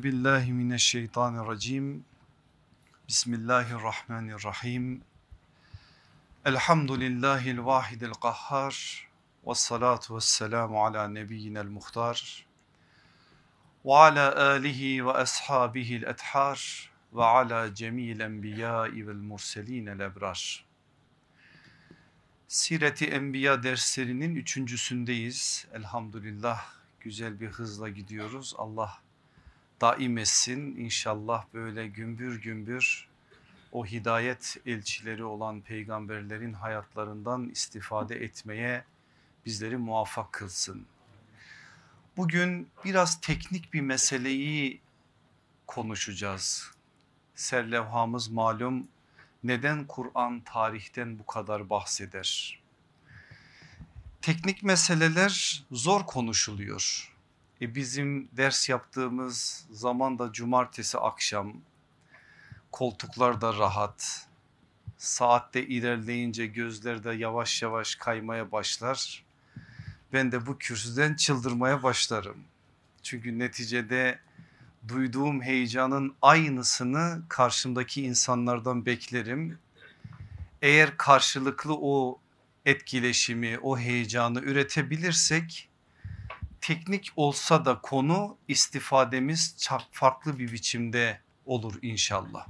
Euzu billahi mineşşeytanirracim. Bismillahirrahmanirrahim. Elhamdülillahil vahidil kahhar. Ve salatu ve selamu ala nebiyyinel muhtar. Ve ala alihi ve ashabihil ethar. Ve ala cemil enbiyai vel murselinel ebrar. Sireti Enbiya derslerinin üçüncüsündeyiz. Elhamdülillah güzel bir hızla gidiyoruz. Allah daim etsin inşallah böyle gümbür gümbür o hidayet elçileri olan peygamberlerin hayatlarından istifade etmeye bizleri muvaffak kılsın. Bugün biraz teknik bir meseleyi konuşacağız. Serlevhamız malum neden Kur'an tarihten bu kadar bahseder? Teknik meseleler zor konuşuluyor. E bizim ders yaptığımız zaman da cumartesi akşam koltuklar da rahat. Saatte ilerleyince gözler de yavaş yavaş kaymaya başlar. Ben de bu kürsüden çıldırmaya başlarım. Çünkü neticede duyduğum heyecanın aynısını karşımdaki insanlardan beklerim. Eğer karşılıklı o etkileşimi, o heyecanı üretebilirsek teknik olsa da konu istifademiz çok farklı bir biçimde olur inşallah.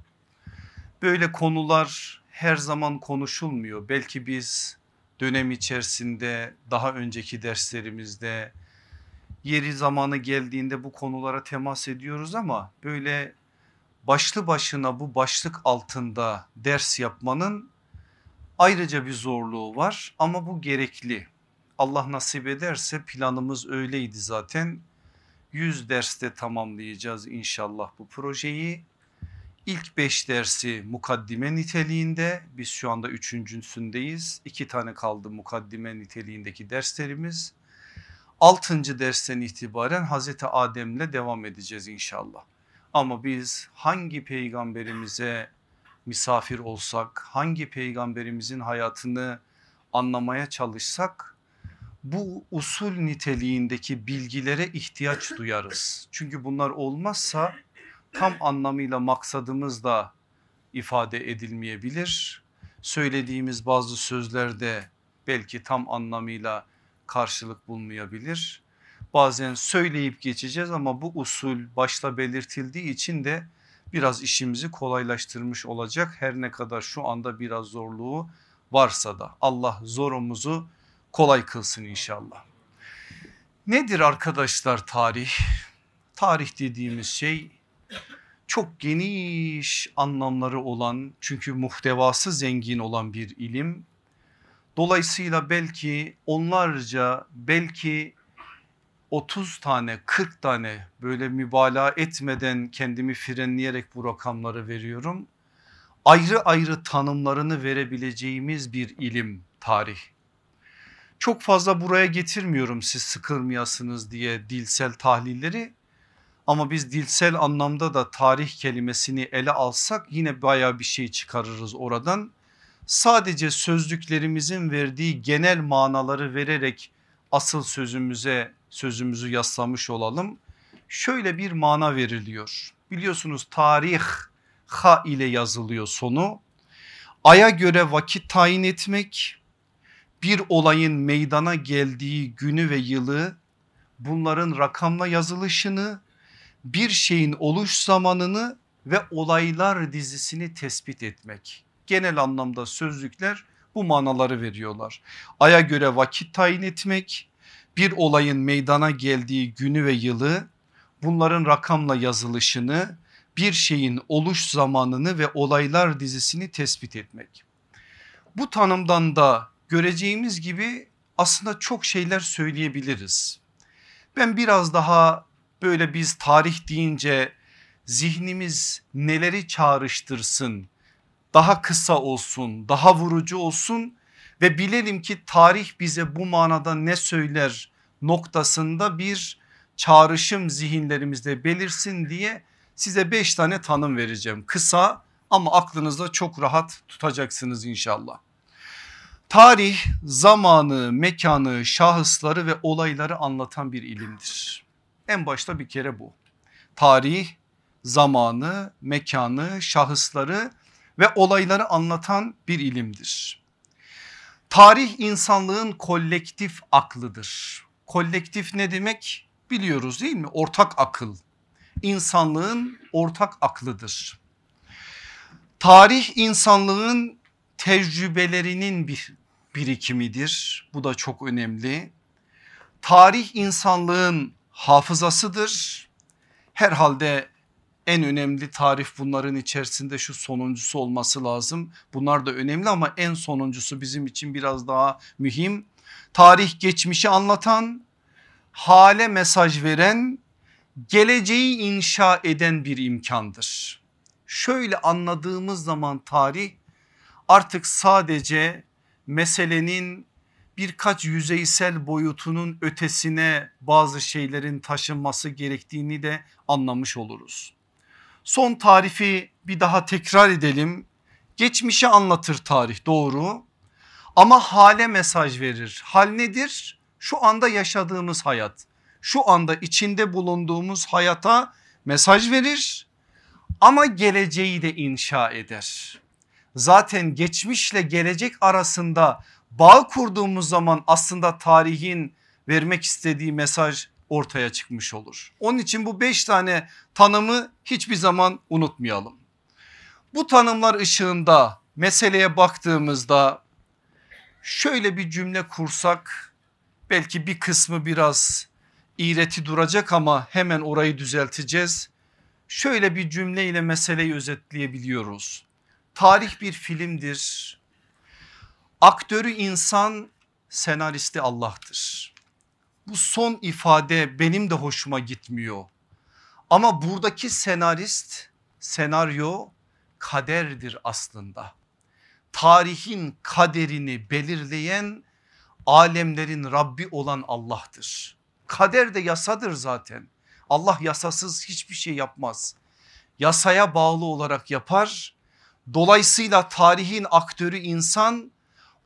Böyle konular her zaman konuşulmuyor. Belki biz dönem içerisinde daha önceki derslerimizde yeri zamanı geldiğinde bu konulara temas ediyoruz ama böyle başlı başına bu başlık altında ders yapmanın ayrıca bir zorluğu var ama bu gerekli. Allah nasip ederse planımız öyleydi zaten. 100 derste tamamlayacağız inşallah bu projeyi. İlk 5 dersi mukaddime niteliğinde biz şu anda üçüncüsündeyiz. İki tane kaldı mukaddime niteliğindeki derslerimiz. Altıncı dersten itibaren Hazreti Adem'le devam edeceğiz inşallah. Ama biz hangi peygamberimize misafir olsak, hangi peygamberimizin hayatını anlamaya çalışsak bu usul niteliğindeki bilgilere ihtiyaç duyarız. Çünkü bunlar olmazsa tam anlamıyla maksadımız da ifade edilmeyebilir. Söylediğimiz bazı sözler de belki tam anlamıyla karşılık bulmayabilir. Bazen söyleyip geçeceğiz ama bu usul başta belirtildiği için de biraz işimizi kolaylaştırmış olacak. Her ne kadar şu anda biraz zorluğu varsa da Allah zorumuzu kolay kılsın inşallah. Nedir arkadaşlar tarih? Tarih dediğimiz şey çok geniş anlamları olan çünkü muhtevası zengin olan bir ilim. Dolayısıyla belki onlarca belki 30 tane 40 tane böyle mübalağa etmeden kendimi frenleyerek bu rakamları veriyorum. Ayrı ayrı tanımlarını verebileceğimiz bir ilim tarih. Çok fazla buraya getirmiyorum siz sıkılmayasınız diye dilsel tahlilleri ama biz dilsel anlamda da tarih kelimesini ele alsak yine baya bir şey çıkarırız oradan. Sadece sözlüklerimizin verdiği genel manaları vererek asıl sözümüze sözümüzü yaslamış olalım. Şöyle bir mana veriliyor. Biliyorsunuz tarih ha ile yazılıyor sonu. Aya göre vakit tayin etmek, bir olayın meydana geldiği günü ve yılı bunların rakamla yazılışını bir şeyin oluş zamanını ve olaylar dizisini tespit etmek. Genel anlamda sözlükler bu manaları veriyorlar. Aya göre vakit tayin etmek, bir olayın meydana geldiği günü ve yılı bunların rakamla yazılışını bir şeyin oluş zamanını ve olaylar dizisini tespit etmek. Bu tanımdan da göreceğimiz gibi aslında çok şeyler söyleyebiliriz. Ben biraz daha böyle biz tarih deyince zihnimiz neleri çağrıştırsın daha kısa olsun daha vurucu olsun ve bilelim ki tarih bize bu manada ne söyler noktasında bir çağrışım zihinlerimizde belirsin diye size beş tane tanım vereceğim. Kısa ama aklınızda çok rahat tutacaksınız inşallah. Tarih zamanı, mekanı, şahısları ve olayları anlatan bir ilimdir. En başta bir kere bu. Tarih zamanı, mekanı, şahısları ve olayları anlatan bir ilimdir. Tarih insanlığın kolektif aklıdır. Kolektif ne demek biliyoruz değil mi? Ortak akıl. İnsanlığın ortak aklıdır. Tarih insanlığın tecrübelerinin bir birikimidir. Bu da çok önemli. Tarih insanlığın hafızasıdır. Herhalde en önemli tarif bunların içerisinde şu sonuncusu olması lazım. Bunlar da önemli ama en sonuncusu bizim için biraz daha mühim. Tarih geçmişi anlatan, hale mesaj veren, geleceği inşa eden bir imkandır. Şöyle anladığımız zaman tarih artık sadece meselenin birkaç yüzeysel boyutunun ötesine bazı şeylerin taşınması gerektiğini de anlamış oluruz. Son tarifi bir daha tekrar edelim. Geçmişi anlatır tarih doğru ama hale mesaj verir. Hal nedir? Şu anda yaşadığımız hayat. Şu anda içinde bulunduğumuz hayata mesaj verir ama geleceği de inşa eder. Zaten geçmişle gelecek arasında bağ kurduğumuz zaman aslında tarihin vermek istediği mesaj ortaya çıkmış olur. Onun için bu beş tane tanımı hiçbir zaman unutmayalım. Bu tanımlar ışığında meseleye baktığımızda şöyle bir cümle kursak belki bir kısmı biraz iğreti duracak ama hemen orayı düzelteceğiz. Şöyle bir cümleyle meseleyi özetleyebiliyoruz. Tarih bir filmdir. Aktörü insan, senaristi Allah'tır. Bu son ifade benim de hoşuma gitmiyor. Ama buradaki senarist, senaryo kaderdir aslında. Tarihin kaderini belirleyen alemlerin Rabbi olan Allah'tır. Kader de yasadır zaten. Allah yasasız hiçbir şey yapmaz. Yasaya bağlı olarak yapar. Dolayısıyla tarihin aktörü insan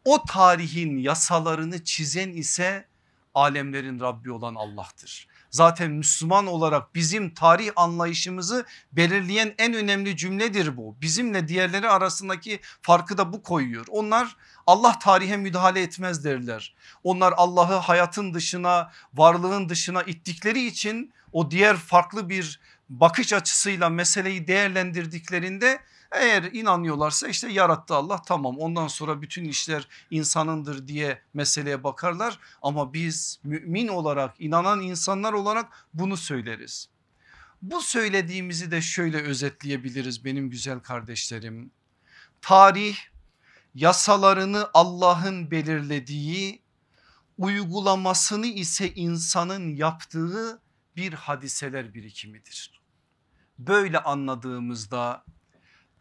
o tarihin yasalarını çizen ise alemlerin Rabbi olan Allah'tır. Zaten Müslüman olarak bizim tarih anlayışımızı belirleyen en önemli cümledir bu. Bizimle diğerleri arasındaki farkı da bu koyuyor. Onlar Allah tarihe müdahale etmez derler. Onlar Allah'ı hayatın dışına varlığın dışına ittikleri için o diğer farklı bir bakış açısıyla meseleyi değerlendirdiklerinde eğer inanıyorlarsa işte yarattı Allah tamam ondan sonra bütün işler insanındır diye meseleye bakarlar. Ama biz mümin olarak inanan insanlar olarak bunu söyleriz. Bu söylediğimizi de şöyle özetleyebiliriz benim güzel kardeşlerim. Tarih yasalarını Allah'ın belirlediği uygulamasını ise insanın yaptığı bir hadiseler birikimidir. Böyle anladığımızda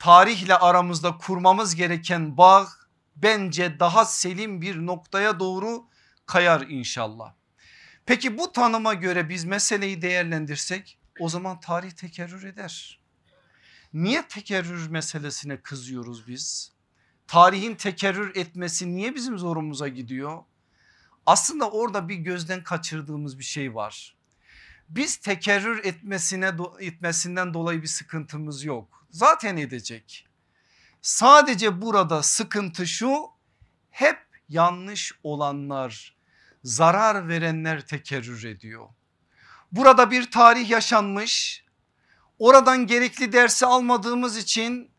tarihle aramızda kurmamız gereken bağ bence daha selim bir noktaya doğru kayar inşallah. Peki bu tanıma göre biz meseleyi değerlendirsek o zaman tarih tekerrür eder. Niye tekerrür meselesine kızıyoruz biz? Tarihin tekerrür etmesi niye bizim zorumuza gidiyor? Aslında orada bir gözden kaçırdığımız bir şey var. Biz tekerrür etmesine etmesinden dolayı bir sıkıntımız yok. Zaten edecek. Sadece burada sıkıntı şu hep yanlış olanlar zarar verenler tekerrür ediyor. Burada bir tarih yaşanmış oradan gerekli dersi almadığımız için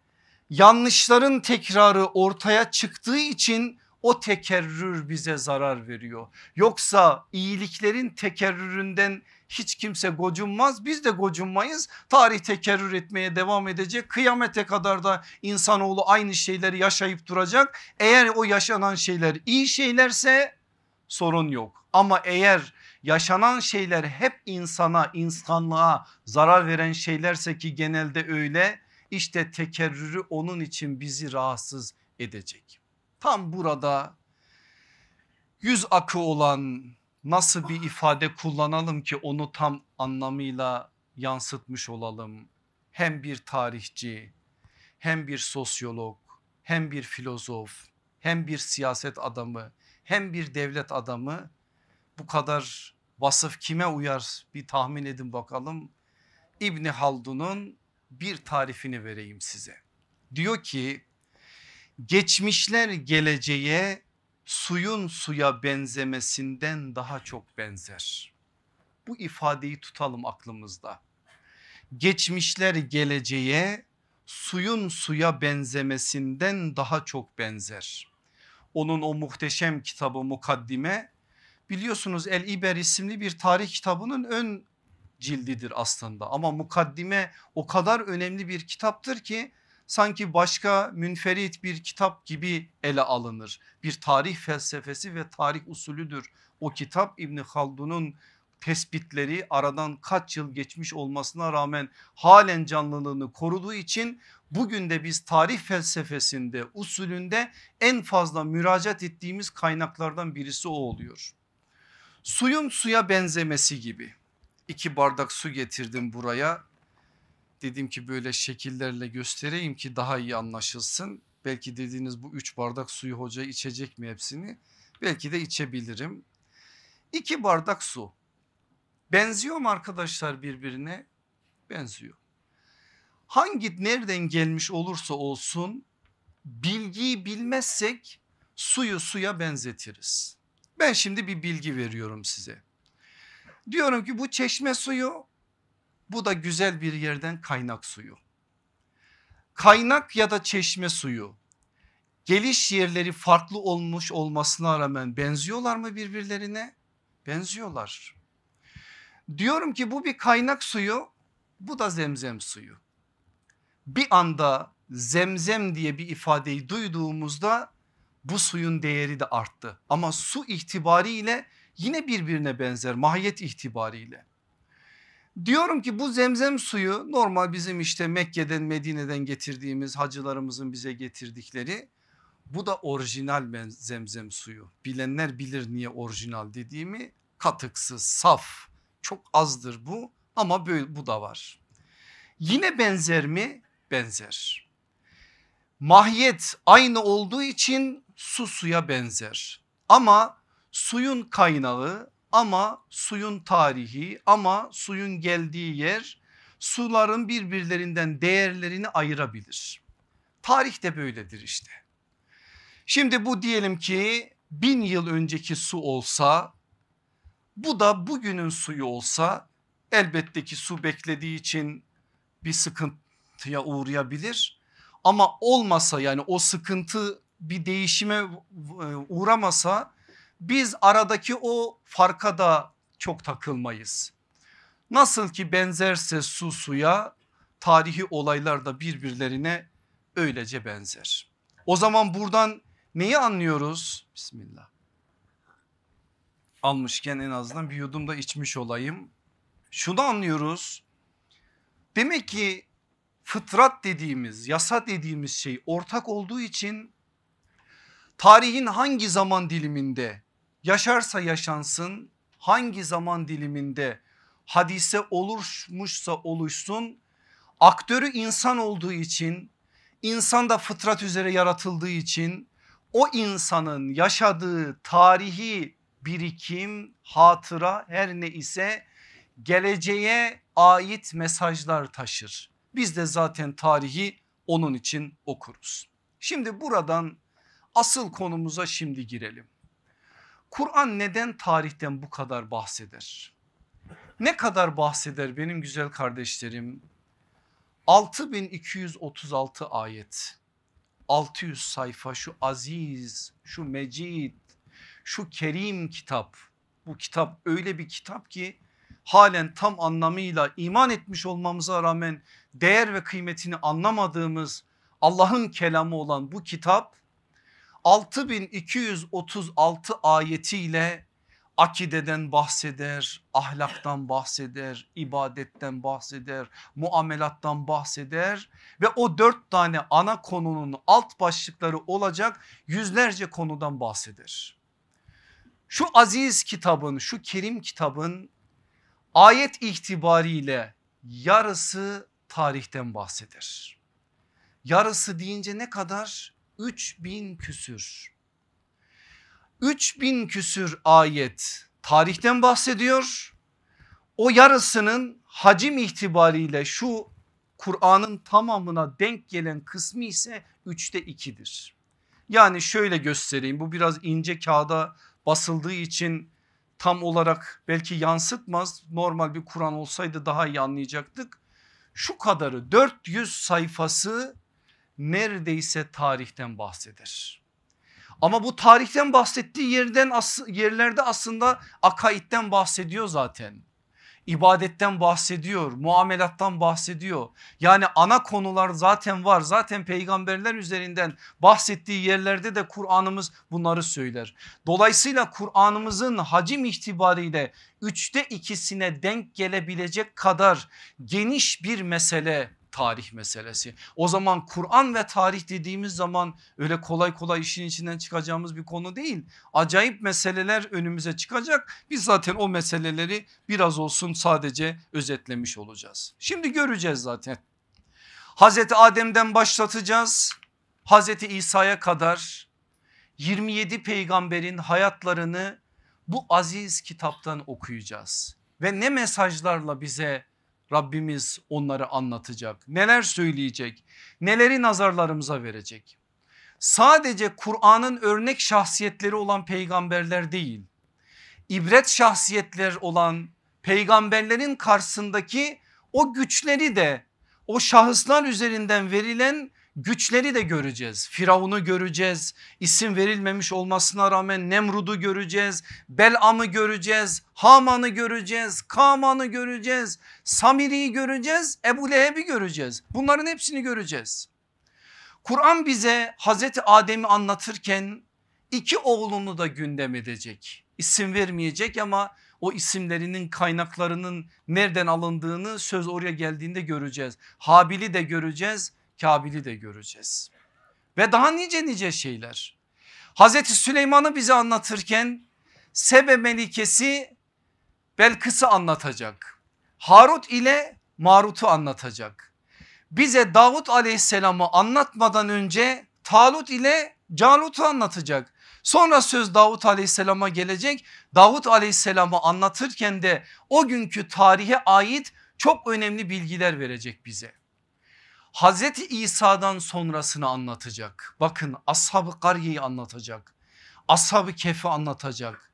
yanlışların tekrarı ortaya çıktığı için o tekerrür bize zarar veriyor. Yoksa iyiliklerin tekerrüründen hiç kimse gocunmaz biz de gocunmayız. Tarih tekerrür etmeye devam edecek kıyamete kadar da insanoğlu aynı şeyleri yaşayıp duracak. Eğer o yaşanan şeyler iyi şeylerse sorun yok ama eğer yaşanan şeyler hep insana insanlığa zarar veren şeylerse ki genelde öyle işte tekerrürü onun için bizi rahatsız edecek. Tam burada yüz akı olan nasıl bir ifade kullanalım ki onu tam anlamıyla yansıtmış olalım. Hem bir tarihçi hem bir sosyolog hem bir filozof hem bir siyaset adamı hem bir devlet adamı bu kadar vasıf kime uyar bir tahmin edin bakalım. İbni Haldun'un bir tarifini vereyim size. Diyor ki geçmişler geleceğe suyun suya benzemesinden daha çok benzer. Bu ifadeyi tutalım aklımızda. Geçmişler geleceğe suyun suya benzemesinden daha çok benzer. Onun o muhteşem kitabı mukaddime biliyorsunuz El İber isimli bir tarih kitabının ön cildidir aslında ama mukaddime o kadar önemli bir kitaptır ki sanki başka münferit bir kitap gibi ele alınır. Bir tarih felsefesi ve tarih usulüdür. O kitap İbni Haldun'un tespitleri aradan kaç yıl geçmiş olmasına rağmen halen canlılığını koruduğu için bugün de biz tarih felsefesinde usulünde en fazla müracaat ettiğimiz kaynaklardan birisi o oluyor. Suyun suya benzemesi gibi iki bardak su getirdim buraya dedim ki böyle şekillerle göstereyim ki daha iyi anlaşılsın. Belki dediğiniz bu üç bardak suyu hoca içecek mi hepsini? Belki de içebilirim. İki bardak su benziyor mu arkadaşlar birbirine? Benziyor. Hangi nereden gelmiş olursa olsun bilgiyi bilmezsek suyu suya benzetiriz. Ben şimdi bir bilgi veriyorum size. Diyorum ki bu çeşme suyu bu da güzel bir yerden kaynak suyu. Kaynak ya da çeşme suyu geliş yerleri farklı olmuş olmasına rağmen benziyorlar mı birbirlerine? Benziyorlar. Diyorum ki bu bir kaynak suyu bu da zemzem suyu. Bir anda zemzem diye bir ifadeyi duyduğumuzda bu suyun değeri de arttı. Ama su itibariyle yine birbirine benzer mahiyet itibariyle. Diyorum ki bu zemzem suyu normal bizim işte Mekke'den Medine'den getirdiğimiz hacılarımızın bize getirdikleri bu da orijinal zemzem suyu. Bilenler bilir niye orijinal dediğimi katıksız saf çok azdır bu ama böyle bu da var. Yine benzer mi? Benzer. Mahiyet aynı olduğu için su suya benzer. Ama suyun kaynağı ama suyun tarihi ama suyun geldiği yer suların birbirlerinden değerlerini ayırabilir. Tarih de böyledir işte. Şimdi bu diyelim ki bin yıl önceki su olsa bu da bugünün suyu olsa elbette ki su beklediği için bir sıkıntıya uğrayabilir. Ama olmasa yani o sıkıntı bir değişime e, uğramasa biz aradaki o farka da çok takılmayız. Nasıl ki benzerse su suya tarihi olaylar da birbirlerine öylece benzer. O zaman buradan neyi anlıyoruz? Bismillah. Almışken en azından bir yudum da içmiş olayım. Şunu anlıyoruz. Demek ki fıtrat dediğimiz yasa dediğimiz şey ortak olduğu için tarihin hangi zaman diliminde yaşarsa yaşansın hangi zaman diliminde hadise oluşmuşsa oluşsun aktörü insan olduğu için insan da fıtrat üzere yaratıldığı için o insanın yaşadığı tarihi birikim hatıra her ne ise geleceğe ait mesajlar taşır. Biz de zaten tarihi onun için okuruz. Şimdi buradan asıl konumuza şimdi girelim. Kur'an neden tarihten bu kadar bahseder? Ne kadar bahseder benim güzel kardeşlerim? 6236 ayet 600 sayfa şu aziz şu mecid şu kerim kitap bu kitap öyle bir kitap ki halen tam anlamıyla iman etmiş olmamıza rağmen değer ve kıymetini anlamadığımız Allah'ın kelamı olan bu kitap 6236 ayetiyle akideden bahseder, ahlaktan bahseder, ibadetten bahseder, muamelattan bahseder ve o dört tane ana konunun alt başlıkları olacak yüzlerce konudan bahseder. Şu aziz kitabın, şu kerim kitabın ayet itibariyle yarısı tarihten bahseder. Yarısı deyince ne kadar? 3000 küsür. 3000 küsür ayet tarihten bahsediyor. O yarısının hacim itibariyle şu Kur'an'ın tamamına denk gelen kısmı ise üçte ikidir. Yani şöyle göstereyim bu biraz ince kağıda basıldığı için tam olarak belki yansıtmaz. Normal bir Kur'an olsaydı daha iyi anlayacaktık. Şu kadarı 400 sayfası neredeyse tarihten bahseder. Ama bu tarihten bahsettiği yerden yerlerde aslında akaitten bahsediyor zaten ibadetten bahsediyor, muamelattan bahsediyor. Yani ana konular zaten var. Zaten peygamberler üzerinden bahsettiği yerlerde de Kur'an'ımız bunları söyler. Dolayısıyla Kur'an'ımızın hacim itibariyle üçte ikisine denk gelebilecek kadar geniş bir mesele tarih meselesi. O zaman Kur'an ve tarih dediğimiz zaman öyle kolay kolay işin içinden çıkacağımız bir konu değil. Acayip meseleler önümüze çıkacak. Biz zaten o meseleleri biraz olsun sadece özetlemiş olacağız. Şimdi göreceğiz zaten. Hazreti Adem'den başlatacağız. Hazreti İsa'ya kadar 27 peygamberin hayatlarını bu aziz kitaptan okuyacağız. Ve ne mesajlarla bize Rabbimiz onları anlatacak. Neler söyleyecek? Neleri nazarlarımıza verecek? Sadece Kur'an'ın örnek şahsiyetleri olan peygamberler değil. ibret şahsiyetler olan peygamberlerin karşısındaki o güçleri de o şahıslar üzerinden verilen güçleri de göreceğiz. Firavun'u göreceğiz. İsim verilmemiş olmasına rağmen Nemrud'u göreceğiz. Belam'ı göreceğiz. Haman'ı göreceğiz. Kaman'ı göreceğiz. Samiri'yi göreceğiz. Ebu Leheb'i göreceğiz. Bunların hepsini göreceğiz. Kur'an bize Hazreti Adem'i anlatırken iki oğlunu da gündem edecek. İsim vermeyecek ama o isimlerinin kaynaklarının nereden alındığını söz oraya geldiğinde göreceğiz. Habil'i de göreceğiz Kabil'i de göreceğiz. Ve daha nice nice şeyler. Hazreti Süleyman'ı bize anlatırken Sebe Melikesi Belkıs'ı anlatacak. Harut ile Marut'u anlatacak. Bize Davut aleyhisselamı anlatmadan önce Talut ile Calut'u anlatacak. Sonra söz Davut aleyhisselama gelecek. Davut aleyhisselamı anlatırken de o günkü tarihe ait çok önemli bilgiler verecek bize. Hazreti İsa'dan sonrasını anlatacak. Bakın Ashab-ı Karye'yi anlatacak. Ashab-ı Kef'i anlatacak.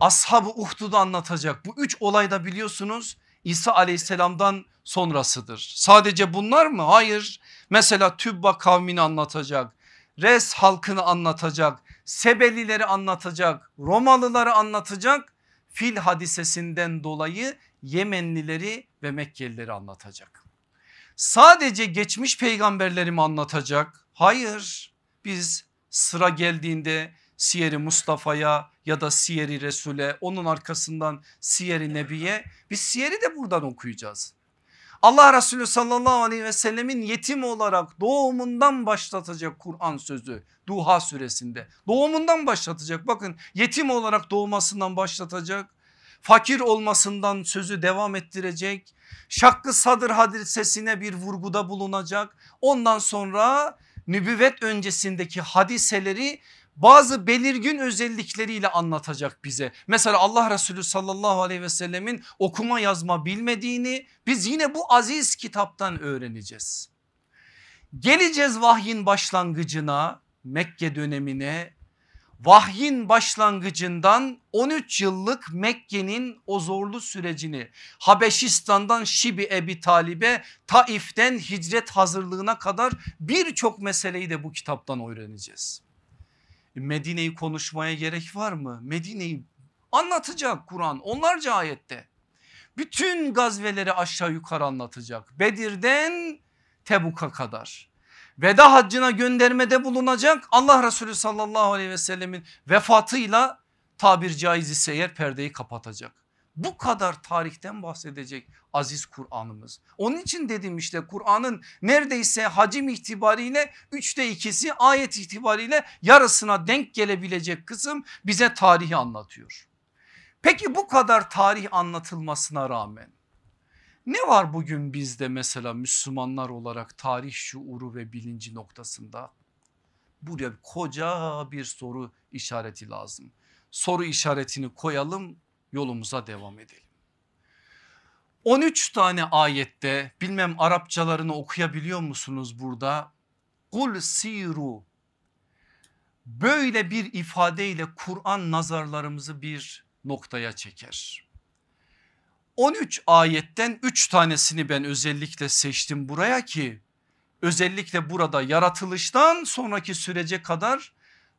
Ashab-ı Uhdud'u anlatacak. Bu üç olayda biliyorsunuz İsa aleyhisselamdan sonrasıdır. Sadece bunlar mı? Hayır. Mesela Tübba kavmini anlatacak. Res halkını anlatacak. Sebelileri anlatacak. Romalıları anlatacak. Fil hadisesinden dolayı Yemenlileri ve Mekkelileri anlatacak sadece geçmiş peygamberlerimi anlatacak? Hayır biz sıra geldiğinde Siyer-i Mustafa'ya ya da Siyer-i Resul'e onun arkasından Siyer-i Nebi'ye biz Siyer'i de buradan okuyacağız. Allah Resulü sallallahu aleyhi ve sellemin yetim olarak doğumundan başlatacak Kur'an sözü Duha suresinde. Doğumundan başlatacak bakın yetim olarak doğmasından başlatacak fakir olmasından sözü devam ettirecek. Şakkı sadır hadisesine bir vurguda bulunacak. Ondan sonra nübüvvet öncesindeki hadiseleri bazı belirgin özellikleriyle anlatacak bize. Mesela Allah Resulü sallallahu aleyhi ve sellemin okuma yazma bilmediğini biz yine bu aziz kitaptan öğreneceğiz. Geleceğiz vahyin başlangıcına Mekke dönemine vahyin başlangıcından 13 yıllık Mekke'nin o zorlu sürecini Habeşistan'dan Şibi Ebi Talib'e Taif'ten hicret hazırlığına kadar birçok meseleyi de bu kitaptan öğreneceğiz. Medine'yi konuşmaya gerek var mı? Medine'yi anlatacak Kur'an onlarca ayette. Bütün gazveleri aşağı yukarı anlatacak. Bedir'den Tebuk'a kadar veda haccına göndermede bulunacak Allah Resulü sallallahu aleyhi ve sellemin vefatıyla tabir caiz ise eğer perdeyi kapatacak. Bu kadar tarihten bahsedecek aziz Kur'an'ımız. Onun için dedim işte Kur'an'ın neredeyse hacim itibariyle üçte ikisi ayet itibariyle yarısına denk gelebilecek kısım bize tarihi anlatıyor. Peki bu kadar tarih anlatılmasına rağmen ne var bugün bizde mesela Müslümanlar olarak tarih şuuru ve bilinci noktasında? Buraya koca bir soru işareti lazım. Soru işaretini koyalım yolumuza devam edelim. 13 tane ayette bilmem Arapçalarını okuyabiliyor musunuz burada? Kul siru böyle bir ifadeyle Kur'an nazarlarımızı bir noktaya çeker. 13 ayetten 3 tanesini ben özellikle seçtim buraya ki özellikle burada yaratılıştan sonraki sürece kadar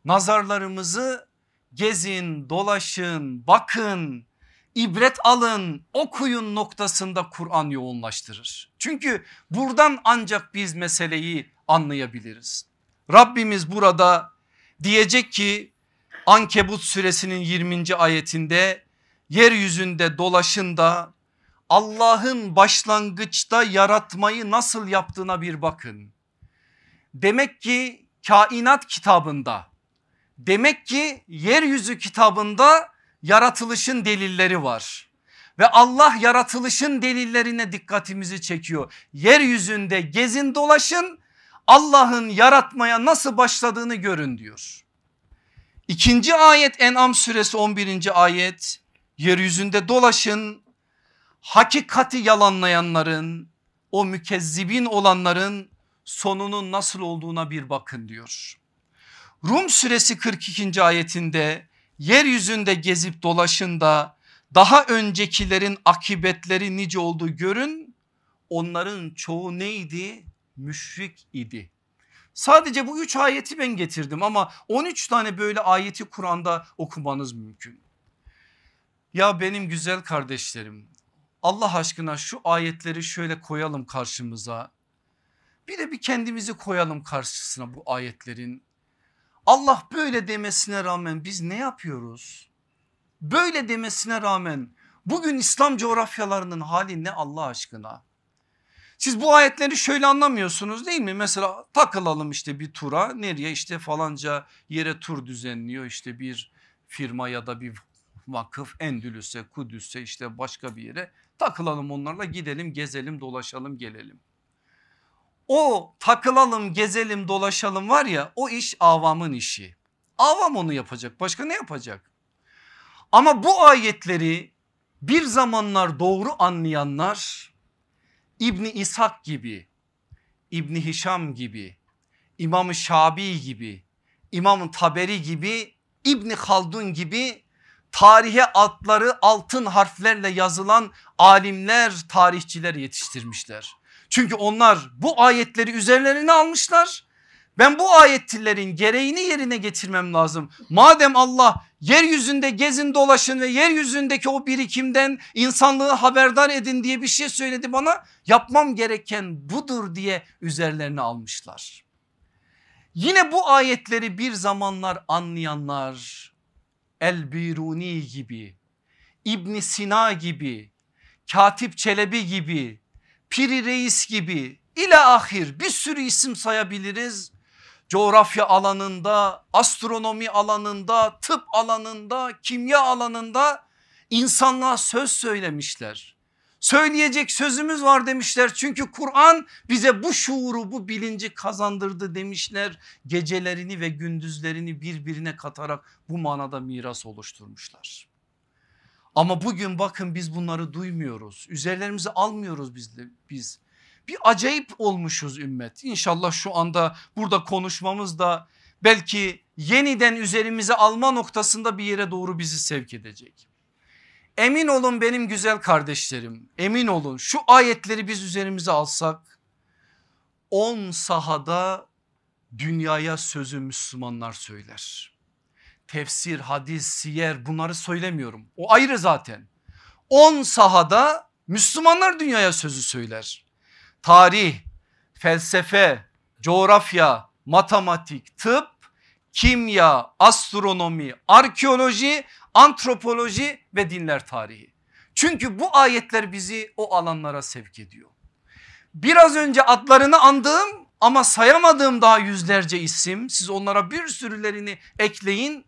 nazarlarımızı gezin, dolaşın, bakın, ibret alın, okuyun noktasında Kur'an yoğunlaştırır. Çünkü buradan ancak biz meseleyi anlayabiliriz. Rabbimiz burada diyecek ki Ankebut suresinin 20. ayetinde yeryüzünde dolaşın da Allah'ın başlangıçta yaratmayı nasıl yaptığına bir bakın. Demek ki kainat kitabında demek ki yeryüzü kitabında yaratılışın delilleri var. Ve Allah yaratılışın delillerine dikkatimizi çekiyor. Yeryüzünde gezin dolaşın Allah'ın yaratmaya nasıl başladığını görün diyor. İkinci ayet En'am suresi 11. ayet yeryüzünde dolaşın hakikati yalanlayanların o mükezzibin olanların sonunun nasıl olduğuna bir bakın diyor. Rum suresi 42. ayetinde yeryüzünde gezip dolaşın da daha öncekilerin akibetleri nice olduğu görün. Onların çoğu neydi? Müşrik idi. Sadece bu üç ayeti ben getirdim ama 13 tane böyle ayeti Kur'an'da okumanız mümkün. Ya benim güzel kardeşlerim Allah aşkına şu ayetleri şöyle koyalım karşımıza. Bir de bir kendimizi koyalım karşısına bu ayetlerin. Allah böyle demesine rağmen biz ne yapıyoruz? Böyle demesine rağmen bugün İslam coğrafyalarının hali ne Allah aşkına? Siz bu ayetleri şöyle anlamıyorsunuz değil mi? Mesela takılalım işte bir tura nereye işte falanca yere tur düzenliyor işte bir firma ya da bir vakıf Endülüs'e Kudüs'e işte başka bir yere takılalım onlarla gidelim gezelim dolaşalım gelelim. O takılalım gezelim dolaşalım var ya o iş avamın işi. Avam onu yapacak başka ne yapacak? Ama bu ayetleri bir zamanlar doğru anlayanlar İbni İshak gibi, İbni Hişam gibi, İmam Şabi gibi, İmam Taberi gibi, İbni Haldun gibi tarihe adları altın harflerle yazılan alimler, tarihçiler yetiştirmişler. Çünkü onlar bu ayetleri üzerlerine almışlar. Ben bu ayetlerin gereğini yerine getirmem lazım. Madem Allah yeryüzünde gezin dolaşın ve yeryüzündeki o birikimden insanlığı haberdar edin diye bir şey söyledi bana. Yapmam gereken budur diye üzerlerine almışlar. Yine bu ayetleri bir zamanlar anlayanlar El Biruni gibi, İbn Sina gibi, Katip Çelebi gibi, Piri Reis gibi ile ahir bir sürü isim sayabiliriz. Coğrafya alanında, astronomi alanında, tıp alanında, kimya alanında insanlığa söz söylemişler. Söyleyecek sözümüz var demişler çünkü Kur'an bize bu şuuru bu bilinci kazandırdı demişler. Gecelerini ve gündüzlerini birbirine katarak bu manada miras oluşturmuşlar. Ama bugün bakın biz bunları duymuyoruz. Üzerlerimizi almıyoruz biz. De, biz. Bir acayip olmuşuz ümmet. İnşallah şu anda burada konuşmamız da belki yeniden üzerimize alma noktasında bir yere doğru bizi sevk edecek. Emin olun benim güzel kardeşlerim emin olun şu ayetleri biz üzerimize alsak 10 sahada dünyaya sözü Müslümanlar söyler. Tefsir, hadis, siyer bunları söylemiyorum. O ayrı zaten. 10 sahada Müslümanlar dünyaya sözü söyler. Tarih, felsefe, coğrafya, matematik, tıp, kimya, astronomi, arkeoloji, antropoloji ve dinler tarihi. Çünkü bu ayetler bizi o alanlara sevk ediyor. Biraz önce adlarını andığım ama sayamadığım daha yüzlerce isim siz onlara bir sürülerini ekleyin.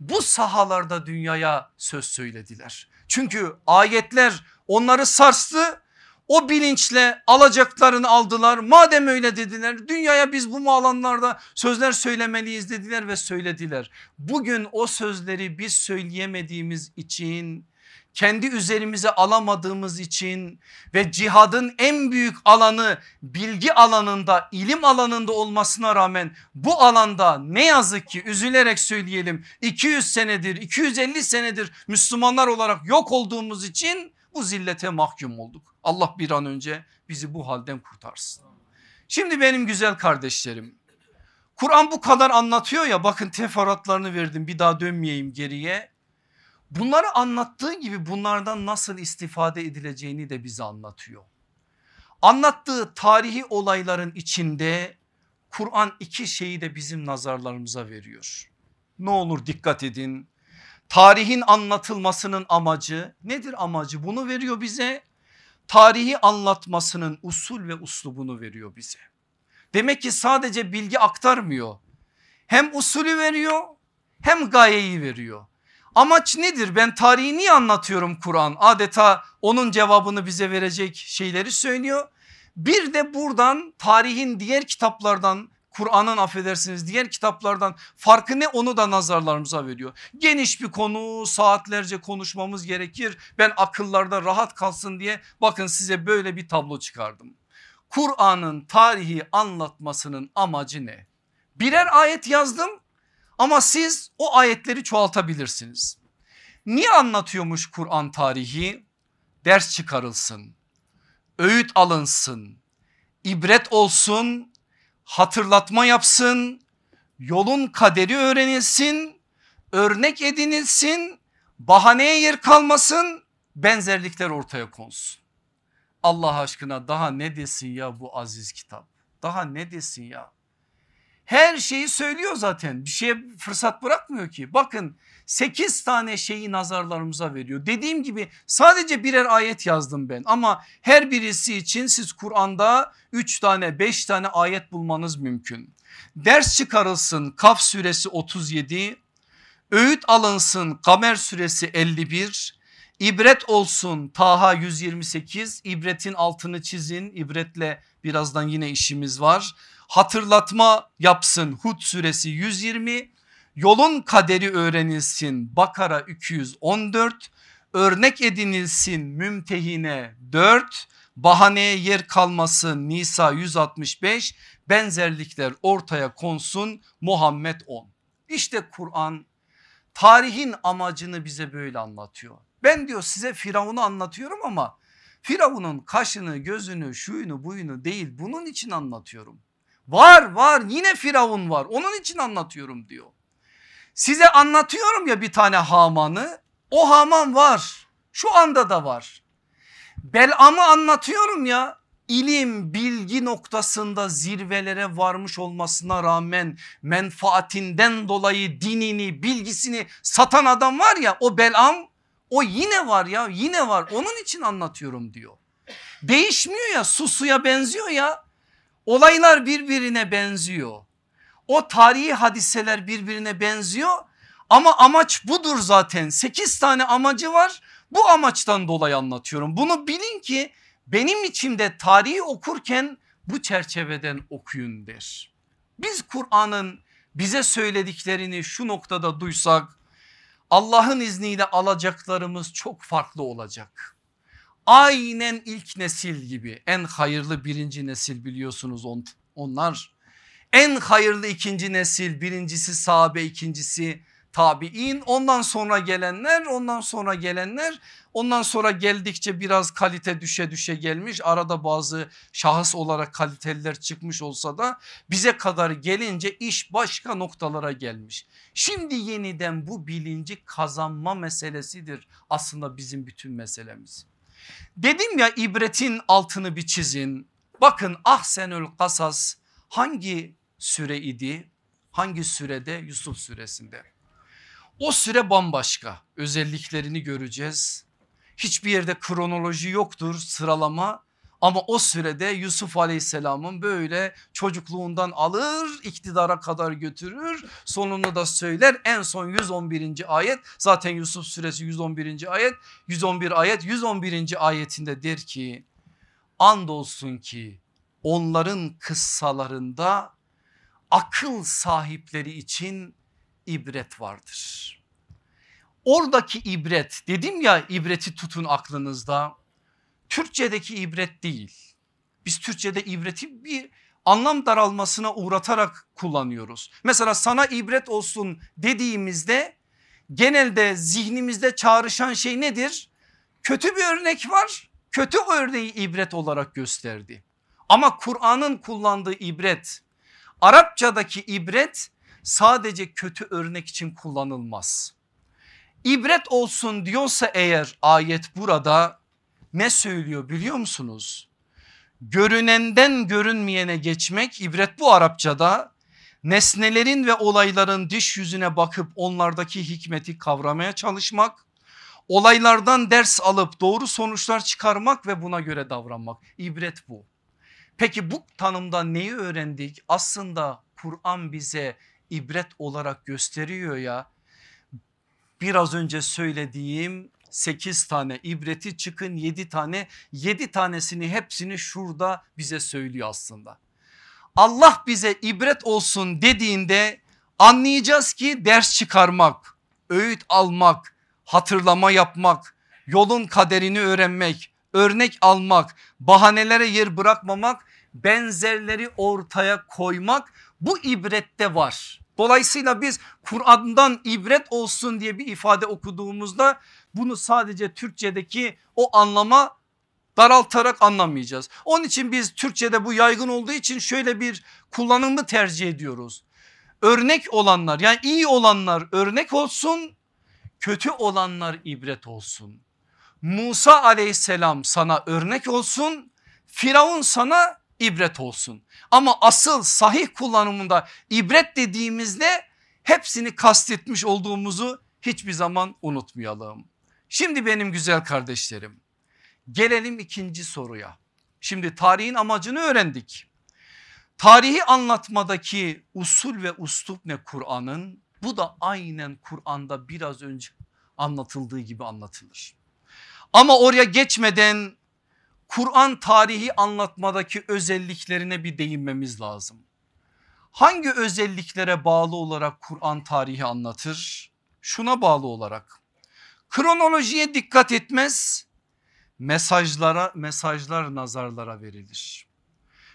Bu sahalarda dünyaya söz söylediler. Çünkü ayetler onları sarstı o bilinçle alacaklarını aldılar. Madem öyle dediler dünyaya biz bu alanlarda sözler söylemeliyiz dediler ve söylediler. Bugün o sözleri biz söyleyemediğimiz için kendi üzerimize alamadığımız için ve cihadın en büyük alanı bilgi alanında ilim alanında olmasına rağmen bu alanda ne yazık ki üzülerek söyleyelim 200 senedir 250 senedir Müslümanlar olarak yok olduğumuz için bu zillete mahkum olduk. Allah bir an önce bizi bu halden kurtarsın. Şimdi benim güzel kardeşlerim Kur'an bu kadar anlatıyor ya bakın teferruatlarını verdim bir daha dönmeyeyim geriye. Bunları anlattığı gibi bunlardan nasıl istifade edileceğini de bize anlatıyor. Anlattığı tarihi olayların içinde Kur'an iki şeyi de bizim nazarlarımıza veriyor. Ne olur dikkat edin. Tarihin anlatılmasının amacı nedir amacı? Bunu veriyor bize. Tarihi anlatmasının usul ve uslubunu veriyor bize. Demek ki sadece bilgi aktarmıyor. Hem usulü veriyor hem gayeyi veriyor. Amaç nedir? Ben tarihi niye anlatıyorum Kur'an? Adeta onun cevabını bize verecek şeyleri söylüyor. Bir de buradan tarihin diğer kitaplardan Kur'an'ın affedersiniz diğer kitaplardan farkı ne onu da nazarlarımıza veriyor. Geniş bir konu saatlerce konuşmamız gerekir. Ben akıllarda rahat kalsın diye bakın size böyle bir tablo çıkardım. Kur'an'ın tarihi anlatmasının amacı ne? Birer ayet yazdım ama siz o ayetleri çoğaltabilirsiniz. Niye anlatıyormuş Kur'an tarihi? Ders çıkarılsın, öğüt alınsın, ibret olsun, hatırlatma yapsın, yolun kaderi öğrenilsin, örnek edinilsin, bahaneye yer kalmasın, benzerlikler ortaya konsun. Allah aşkına daha ne desin ya bu aziz kitap? Daha ne desin ya? Her şeyi söylüyor zaten bir şeye fırsat bırakmıyor ki. Bakın 8 tane şeyi nazarlarımıza veriyor. Dediğim gibi sadece birer ayet yazdım ben ama her birisi için siz Kur'an'da 3 tane 5 tane ayet bulmanız mümkün. Ders çıkarılsın Kaf suresi 37, öğüt alınsın Kamer suresi 51, İbret olsun Taha 128 ibretin altını çizin ibretle birazdan yine işimiz var. Hatırlatma yapsın Hud suresi 120 yolun kaderi öğrenilsin Bakara 214 örnek edinilsin Mümtehine 4 bahaneye yer kalmasın Nisa 165 benzerlikler ortaya konsun Muhammed 10. İşte Kur'an tarihin amacını bize böyle anlatıyor. Ben diyor size Firavun'u anlatıyorum ama Firavun'un kaşını gözünü şuyunu buyunu değil bunun için anlatıyorum. Var var yine Firavun var onun için anlatıyorum diyor. Size anlatıyorum ya bir tane Haman'ı o Haman var şu anda da var. Belam'ı anlatıyorum ya ilim bilgi noktasında zirvelere varmış olmasına rağmen menfaatinden dolayı dinini bilgisini satan adam var ya o Belam o yine var ya yine var onun için anlatıyorum diyor. Değişmiyor ya su suya benziyor ya olaylar birbirine benziyor. O tarihi hadiseler birbirine benziyor ama amaç budur zaten 8 tane amacı var bu amaçtan dolayı anlatıyorum. Bunu bilin ki benim içimde tarihi okurken bu çerçeveden okuyun der. Biz Kur'an'ın bize söylediklerini şu noktada duysak Allah'ın izniyle alacaklarımız çok farklı olacak. Aynen ilk nesil gibi en hayırlı birinci nesil biliyorsunuz on, onlar. En hayırlı ikinci nesil birincisi sahabe ikincisi tabi'in ondan sonra gelenler ondan sonra gelenler ondan sonra geldikçe biraz kalite düşe düşe gelmiş. Arada bazı şahıs olarak kaliteliler çıkmış olsa da bize kadar gelince iş başka noktalara gelmiş. Şimdi yeniden bu bilinci kazanma meselesidir aslında bizim bütün meselemiz. Dedim ya ibretin altını bir çizin. Bakın ahsenül kasas hangi süre idi? Hangi sürede? Yusuf süresinde o süre bambaşka özelliklerini göreceğiz. Hiçbir yerde kronoloji yoktur sıralama ama o sürede Yusuf aleyhisselamın böyle çocukluğundan alır iktidara kadar götürür sonunu da söyler en son 111. ayet zaten Yusuf suresi 111. ayet 111 ayet 111. ayetinde der ki andolsun ki onların kıssalarında akıl sahipleri için ibret vardır. Oradaki ibret dedim ya ibreti tutun aklınızda. Türkçedeki ibret değil. Biz Türkçede ibreti bir anlam daralmasına uğratarak kullanıyoruz. Mesela sana ibret olsun dediğimizde genelde zihnimizde çağrışan şey nedir? Kötü bir örnek var. Kötü örneği ibret olarak gösterdi. Ama Kur'an'ın kullandığı ibret Arapçadaki ibret sadece kötü örnek için kullanılmaz. İbret olsun diyorsa eğer ayet burada ne söylüyor biliyor musunuz? Görünenden görünmeyene geçmek ibret bu Arapçada nesnelerin ve olayların dış yüzüne bakıp onlardaki hikmeti kavramaya çalışmak olaylardan ders alıp doğru sonuçlar çıkarmak ve buna göre davranmak ibret bu. Peki bu tanımda neyi öğrendik? Aslında Kur'an bize ibret olarak gösteriyor ya. Biraz önce söylediğim 8 tane ibreti çıkın 7 tane 7 tanesini hepsini şurada bize söylüyor aslında. Allah bize ibret olsun dediğinde anlayacağız ki ders çıkarmak, öğüt almak, hatırlama yapmak, yolun kaderini öğrenmek, örnek almak, bahanelere yer bırakmamak, benzerleri ortaya koymak bu ibrette var. Dolayısıyla biz Kur'an'dan ibret olsun diye bir ifade okuduğumuzda bunu sadece Türkçedeki o anlama daraltarak anlamayacağız. Onun için biz Türkçede bu yaygın olduğu için şöyle bir kullanımı tercih ediyoruz. Örnek olanlar yani iyi olanlar örnek olsun kötü olanlar ibret olsun. Musa aleyhisselam sana örnek olsun Firavun sana ibret olsun. Ama asıl sahih kullanımında ibret dediğimizde hepsini kastetmiş olduğumuzu hiçbir zaman unutmayalım. Şimdi benim güzel kardeşlerim gelelim ikinci soruya. Şimdi tarihin amacını öğrendik. Tarihi anlatmadaki usul ve uslup ne Kur'an'ın? Bu da aynen Kur'an'da biraz önce anlatıldığı gibi anlatılır. Ama oraya geçmeden Kur'an tarihi anlatmadaki özelliklerine bir değinmemiz lazım. Hangi özelliklere bağlı olarak Kur'an tarihi anlatır? Şuna bağlı olarak kronolojiye dikkat etmez mesajlara mesajlar nazarlara verilir.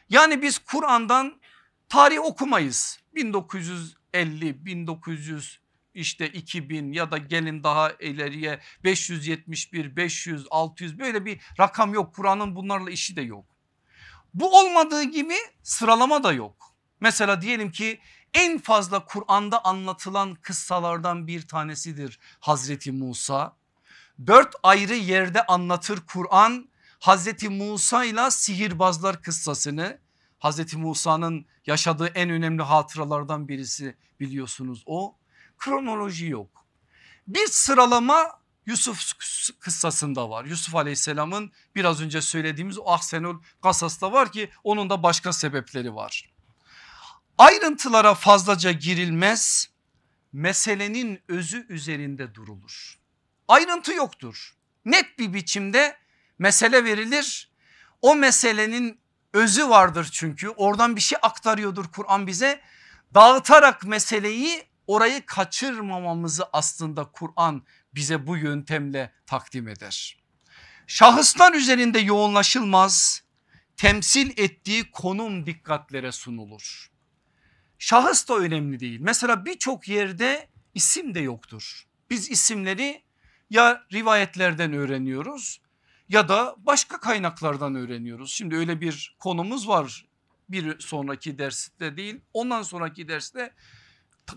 Yani biz Kur'an'dan tarih okumayız. 1950 1900 işte 2000 ya da gelin daha ileriye 571 500 600 böyle bir rakam yok. Kur'an'ın bunlarla işi de yok. Bu olmadığı gibi sıralama da yok. Mesela diyelim ki en fazla Kur'an'da anlatılan kıssalardan bir tanesidir Hazreti Musa. Dört ayrı yerde anlatır Kur'an Hazreti Musa ile sihirbazlar kıssasını. Hazreti Musa'nın yaşadığı en önemli hatıralardan birisi biliyorsunuz o kronoloji yok. Bir sıralama Yusuf kıssasında var. Yusuf aleyhisselamın biraz önce söylediğimiz o Ahsenul kasasta var ki onun da başka sebepleri var. Ayrıntılara fazlaca girilmez meselenin özü üzerinde durulur. Ayrıntı yoktur. Net bir biçimde mesele verilir. O meselenin özü vardır çünkü oradan bir şey aktarıyordur Kur'an bize. Dağıtarak meseleyi orayı kaçırmamamızı aslında Kur'an bize bu yöntemle takdim eder. Şahıslar üzerinde yoğunlaşılmaz temsil ettiği konum dikkatlere sunulur. Şahıs da önemli değil. Mesela birçok yerde isim de yoktur. Biz isimleri ya rivayetlerden öğreniyoruz ya da başka kaynaklardan öğreniyoruz. Şimdi öyle bir konumuz var bir sonraki derste değil ondan sonraki derste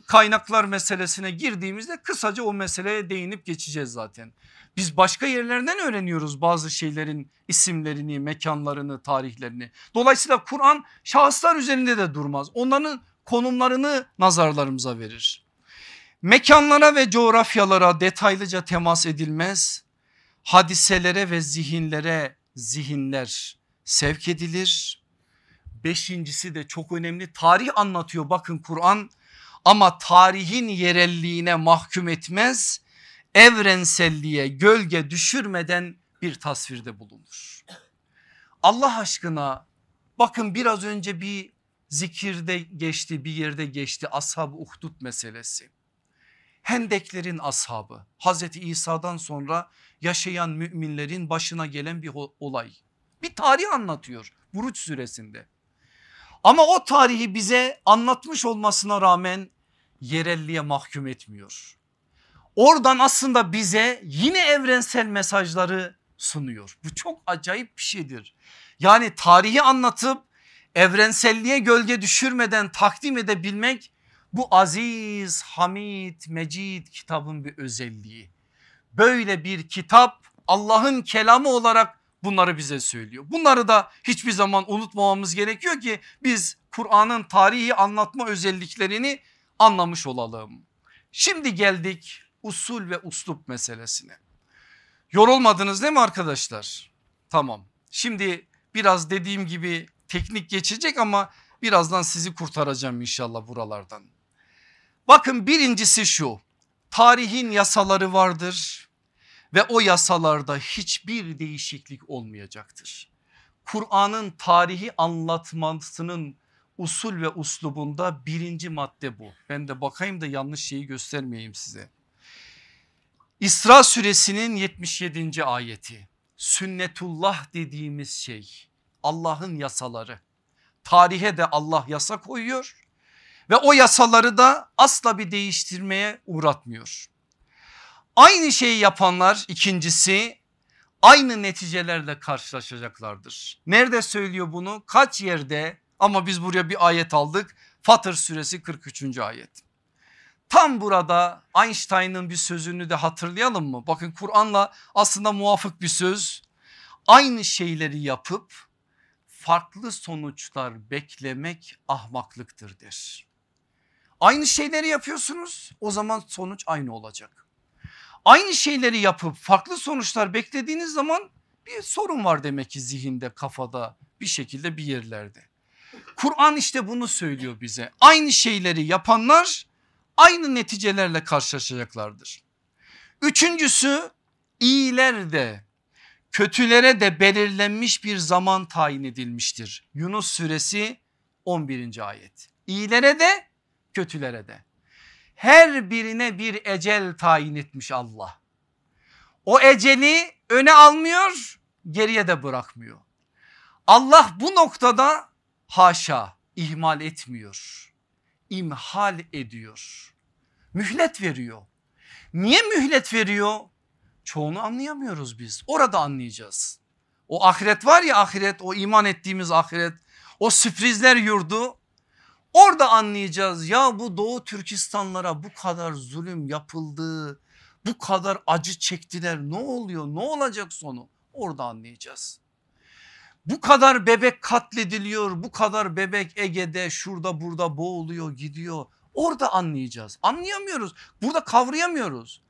kaynaklar meselesine girdiğimizde kısaca o meseleye değinip geçeceğiz zaten. Biz başka yerlerden öğreniyoruz bazı şeylerin isimlerini, mekanlarını, tarihlerini. Dolayısıyla Kur'an şahıslar üzerinde de durmaz. Onların konumlarını nazarlarımıza verir. Mekanlara ve coğrafyalara detaylıca temas edilmez. Hadiselere ve zihinlere zihinler sevk edilir. Beşincisi de çok önemli tarih anlatıyor bakın Kur'an ama tarihin yerelliğine mahkum etmez evrenselliğe gölge düşürmeden bir tasvirde bulunur. Allah aşkına bakın biraz önce bir zikirde geçti bir yerde geçti ashab uhdud meselesi. Hendeklerin ashabı Hazreti İsa'dan sonra yaşayan müminlerin başına gelen bir olay. Bir tarih anlatıyor Buruç suresinde. Ama o tarihi bize anlatmış olmasına rağmen yerelliğe mahkum etmiyor. Oradan aslında bize yine evrensel mesajları sunuyor. Bu çok acayip bir şeydir. Yani tarihi anlatıp evrenselliğe gölge düşürmeden takdim edebilmek bu aziz, hamid, mecid kitabın bir özelliği. Böyle bir kitap Allah'ın kelamı olarak bunları bize söylüyor. Bunları da hiçbir zaman unutmamamız gerekiyor ki biz Kur'an'ın tarihi anlatma özelliklerini anlamış olalım. Şimdi geldik usul ve uslup meselesine. Yorulmadınız değil mi arkadaşlar? Tamam. Şimdi biraz dediğim gibi teknik geçecek ama birazdan sizi kurtaracağım inşallah buralardan. Bakın birincisi şu tarihin yasaları vardır ve o yasalarda hiçbir değişiklik olmayacaktır. Kur'an'ın tarihi anlatmasının usul ve uslubunda birinci madde bu. Ben de bakayım da yanlış şeyi göstermeyeyim size. İsra suresinin 77. ayeti sünnetullah dediğimiz şey Allah'ın yasaları. Tarihe de Allah yasa koyuyor ve o yasaları da asla bir değiştirmeye uğratmıyor. Aynı şeyi yapanlar ikincisi aynı neticelerle karşılaşacaklardır. Nerede söylüyor bunu? Kaç yerde? Ama biz buraya bir ayet aldık. Fatır suresi 43. ayet. Tam burada Einstein'ın bir sözünü de hatırlayalım mı? Bakın Kur'an'la aslında muvafık bir söz. Aynı şeyleri yapıp farklı sonuçlar beklemek ahmaklıktır der. Aynı şeyleri yapıyorsunuz o zaman sonuç aynı olacak. Aynı şeyleri yapıp farklı sonuçlar beklediğiniz zaman bir sorun var demek ki zihinde kafada bir şekilde bir yerlerde. Kur'an işte bunu söylüyor bize. Aynı şeyleri yapanlar aynı neticelerle karşılaşacaklardır. Üçüncüsü iyiler de kötülere de belirlenmiş bir zaman tayin edilmiştir. Yunus suresi 11. ayet. İyilere de kötülere de. Her birine bir ecel tayin etmiş Allah. O eceli öne almıyor geriye de bırakmıyor. Allah bu noktada haşa ihmal etmiyor. İmhal ediyor. Mühlet veriyor. Niye mühlet veriyor? Çoğunu anlayamıyoruz biz. Orada anlayacağız. O ahiret var ya ahiret o iman ettiğimiz ahiret o sürprizler yurdu orada anlayacağız ya bu Doğu Türkistanlara bu kadar zulüm yapıldı bu kadar acı çektiler ne oluyor ne olacak sonu orada anlayacağız. Bu kadar bebek katlediliyor bu kadar bebek Ege'de şurada burada boğuluyor gidiyor orada anlayacağız anlayamıyoruz burada kavrayamıyoruz.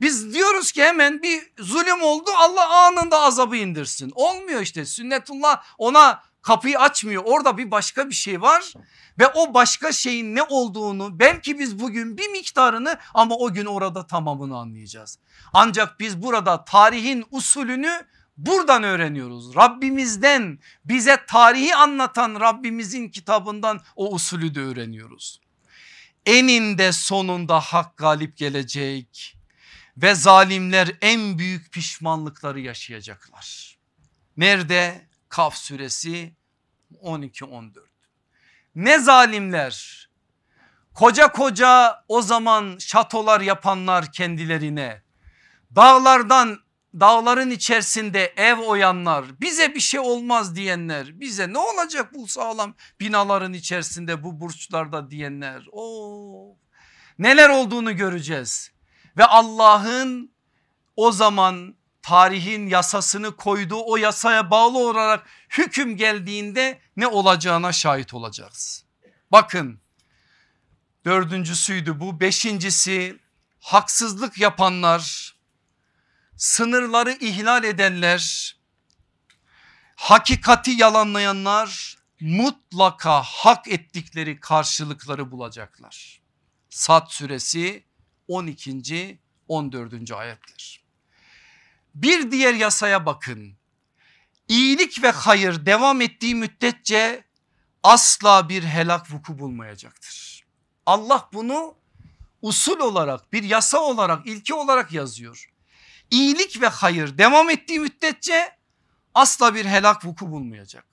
Biz diyoruz ki hemen bir zulüm oldu Allah anında azabı indirsin. Olmuyor işte sünnetullah ona kapıyı açmıyor. Orada bir başka bir şey var ve o başka şeyin ne olduğunu belki biz bugün bir miktarını ama o gün orada tamamını anlayacağız. Ancak biz burada tarihin usulünü buradan öğreniyoruz. Rabbimizden bize tarihi anlatan Rabbimizin kitabından o usulü de öğreniyoruz. Eninde sonunda hak galip gelecek ve zalimler en büyük pişmanlıkları yaşayacaklar. Nerede? Kaf suresi 12-14. Ne zalimler! Koca koca o zaman şatolar yapanlar kendilerine. Dağlardan dağların içerisinde ev oyanlar bize bir şey olmaz diyenler bize ne olacak bu sağlam binaların içerisinde bu burçlarda diyenler? O neler olduğunu göreceğiz. Ve Allah'ın o zaman tarihin yasasını koyduğu o yasaya bağlı olarak hüküm geldiğinde ne olacağına şahit olacağız. Bakın dördüncüsüydü bu beşincisi haksızlık yapanlar sınırları ihlal edenler hakikati yalanlayanlar mutlaka hak ettikleri karşılıkları bulacaklar. Sad suresi 12. 14. ayetler. Bir diğer yasaya bakın. İyilik ve hayır devam ettiği müddetçe asla bir helak vuku bulmayacaktır. Allah bunu usul olarak bir yasa olarak ilki olarak yazıyor. İyilik ve hayır devam ettiği müddetçe asla bir helak vuku bulmayacak.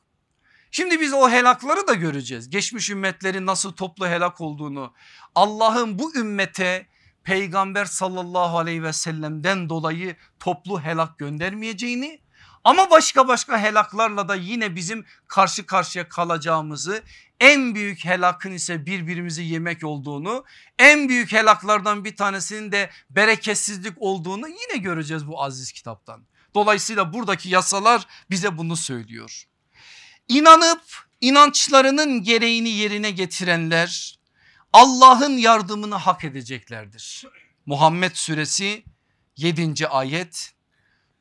Şimdi biz o helakları da göreceğiz. Geçmiş ümmetlerin nasıl toplu helak olduğunu Allah'ın bu ümmete peygamber sallallahu aleyhi ve sellem'den dolayı toplu helak göndermeyeceğini ama başka başka helaklarla da yine bizim karşı karşıya kalacağımızı en büyük helakın ise birbirimizi yemek olduğunu en büyük helaklardan bir tanesinin de bereketsizlik olduğunu yine göreceğiz bu aziz kitaptan. Dolayısıyla buradaki yasalar bize bunu söylüyor. İnanıp inançlarının gereğini yerine getirenler Allah'ın yardımını hak edeceklerdir. Muhammed suresi 7. ayet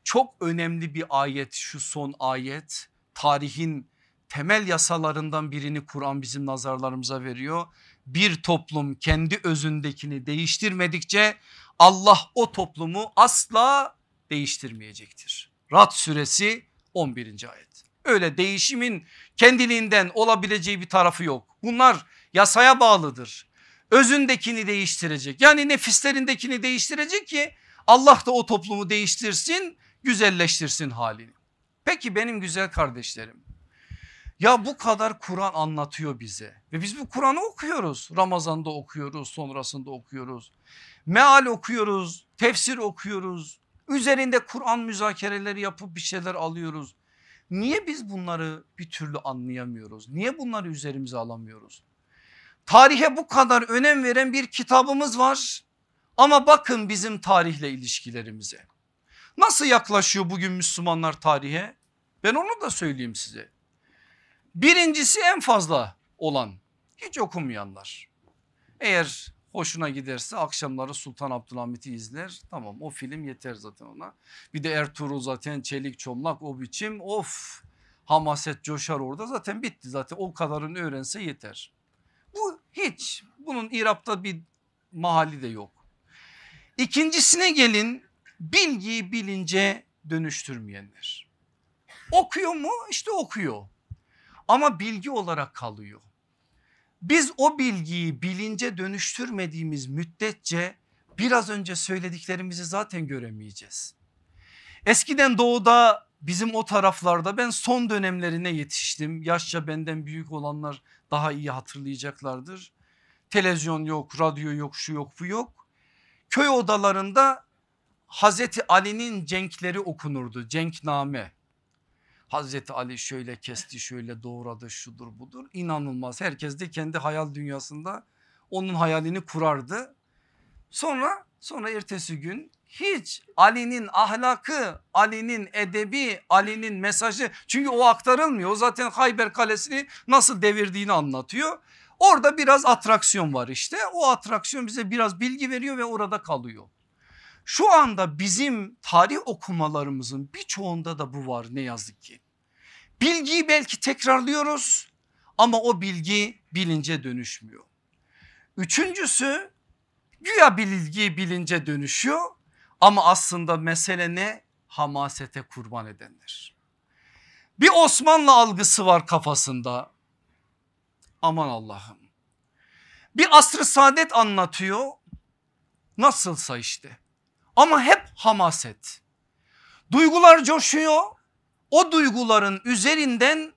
çok önemli bir ayet şu son ayet tarihin temel yasalarından birini Kur'an bizim nazarlarımıza veriyor. Bir toplum kendi özündekini değiştirmedikçe Allah o toplumu asla değiştirmeyecektir. Rad suresi 11. ayet. Öyle değişimin kendiliğinden olabileceği bir tarafı yok. Bunlar yasaya bağlıdır. Özündekini değiştirecek yani nefislerindekini değiştirecek ki Allah da o toplumu değiştirsin güzelleştirsin halini. Peki benim güzel kardeşlerim ya bu kadar Kur'an anlatıyor bize ve biz bu Kur'an'ı okuyoruz. Ramazan'da okuyoruz sonrasında okuyoruz. Meal okuyoruz tefsir okuyoruz. Üzerinde Kur'an müzakereleri yapıp bir şeyler alıyoruz. Niye biz bunları bir türlü anlayamıyoruz? Niye bunları üzerimize alamıyoruz? Tarihe bu kadar önem veren bir kitabımız var. Ama bakın bizim tarihle ilişkilerimize. Nasıl yaklaşıyor bugün Müslümanlar tarihe? Ben onu da söyleyeyim size. Birincisi en fazla olan hiç okumayanlar. Eğer hoşuna giderse akşamları Sultan Abdülhamit'i izler. Tamam o film yeter zaten ona. Bir de Ertuğrul zaten çelik çomlak o biçim of hamaset coşar orada zaten bitti zaten o kadarını öğrense yeter. Hiç bunun İrab'da bir mahalli de yok. İkincisine gelin bilgiyi bilince dönüştürmeyenler. Okuyor mu? İşte okuyor ama bilgi olarak kalıyor. Biz o bilgiyi bilince dönüştürmediğimiz müddetçe biraz önce söylediklerimizi zaten göremeyeceğiz. Eskiden doğuda bizim o taraflarda ben son dönemlerine yetiştim. Yaşça benden büyük olanlar daha iyi hatırlayacaklardır. Televizyon yok, radyo yok, şu yok, bu yok. Köy odalarında Hazreti Ali'nin cenkleri okunurdu. Cenkname. Hazreti Ali şöyle kesti şöyle doğradı şudur budur inanılmaz. Herkes de kendi hayal dünyasında onun hayalini kurardı. Sonra sonra ertesi gün hiç Ali'nin ahlakı, Ali'nin edebi, Ali'nin mesajı çünkü o aktarılmıyor. O zaten Hayber Kalesi'ni nasıl devirdiğini anlatıyor. Orada biraz atraksiyon var işte. O atraksiyon bize biraz bilgi veriyor ve orada kalıyor. Şu anda bizim tarih okumalarımızın birçoğunda da bu var ne yazık ki. Bilgiyi belki tekrarlıyoruz ama o bilgi bilince dönüşmüyor. Üçüncüsü güya bilgi bilince dönüşüyor ama aslında mesele ne? Hamasete kurban edenler. Bir Osmanlı algısı var kafasında. Aman Allah'ım. Bir asrı saadet anlatıyor. Nasılsa işte. Ama hep hamaset. Duygular coşuyor o duyguların üzerinden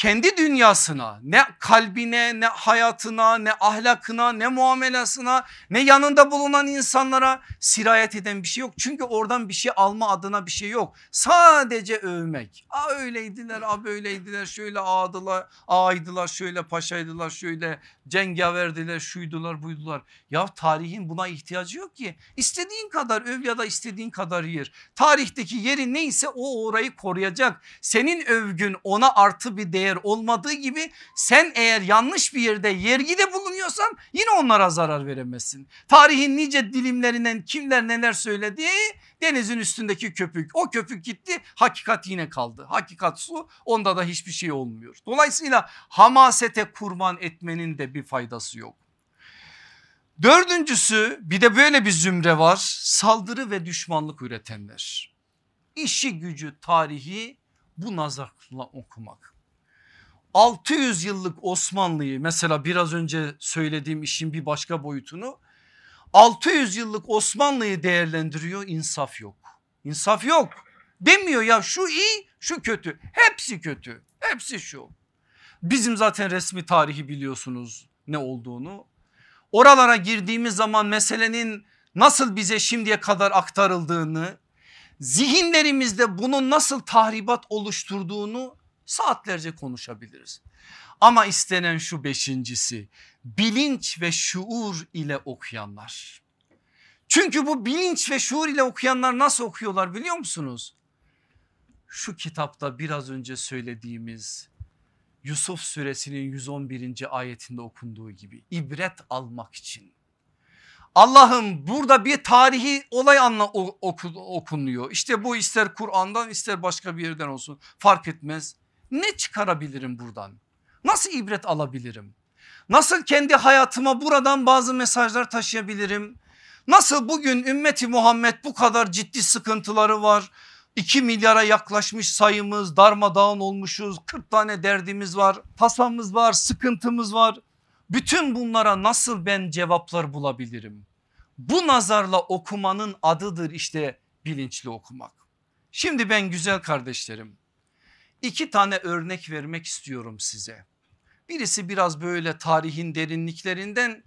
kendi dünyasına ne kalbine ne hayatına ne ahlakına ne muamelasına ne yanında bulunan insanlara sirayet eden bir şey yok. Çünkü oradan bir şey alma adına bir şey yok. Sadece övmek. A öyleydiler a böyleydiler şöyle ağdılar ağaydılar şöyle paşaydılar şöyle cengaverdiler şuydular buydular. Ya tarihin buna ihtiyacı yok ki. İstediğin kadar öv ya da istediğin kadar yer. Tarihteki yeri neyse o orayı koruyacak. Senin övgün ona artı bir değer olmadığı gibi sen eğer yanlış bir yerde yergide bulunuyorsan yine onlara zarar veremezsin. Tarihin nice dilimlerinden kimler neler söyledi denizin üstündeki köpük o köpük gitti hakikat yine kaldı. Hakikat su onda da hiçbir şey olmuyor. Dolayısıyla hamasete kurban etmenin de bir faydası yok. Dördüncüsü bir de böyle bir zümre var saldırı ve düşmanlık üretenler. İşi gücü tarihi bu nazarla okumak. 600 yıllık Osmanlı'yı mesela biraz önce söylediğim işin bir başka boyutunu 600 yıllık Osmanlı'yı değerlendiriyor insaf yok. İnsaf yok demiyor ya şu iyi şu kötü hepsi kötü hepsi şu. Bizim zaten resmi tarihi biliyorsunuz ne olduğunu. Oralara girdiğimiz zaman meselenin nasıl bize şimdiye kadar aktarıldığını zihinlerimizde bunun nasıl tahribat oluşturduğunu saatlerce konuşabiliriz. Ama istenen şu beşincisi bilinç ve şuur ile okuyanlar. Çünkü bu bilinç ve şuur ile okuyanlar nasıl okuyorlar biliyor musunuz? Şu kitapta biraz önce söylediğimiz Yusuf suresinin 111. ayetinde okunduğu gibi ibret almak için. Allah'ım burada bir tarihi olay anla oku, okunuyor. İşte bu ister Kur'an'dan ister başka bir yerden olsun fark etmez. Ne çıkarabilirim buradan? Nasıl ibret alabilirim? Nasıl kendi hayatıma buradan bazı mesajlar taşıyabilirim? Nasıl bugün ümmeti Muhammed bu kadar ciddi sıkıntıları var. 2 milyara yaklaşmış sayımız darmadağın olmuşuz 40 tane derdimiz var tasamız var sıkıntımız var. Bütün bunlara nasıl ben cevaplar bulabilirim? Bu nazarla okumanın adıdır işte bilinçli okumak. Şimdi ben güzel kardeşlerim iki tane örnek vermek istiyorum size. Birisi biraz böyle tarihin derinliklerinden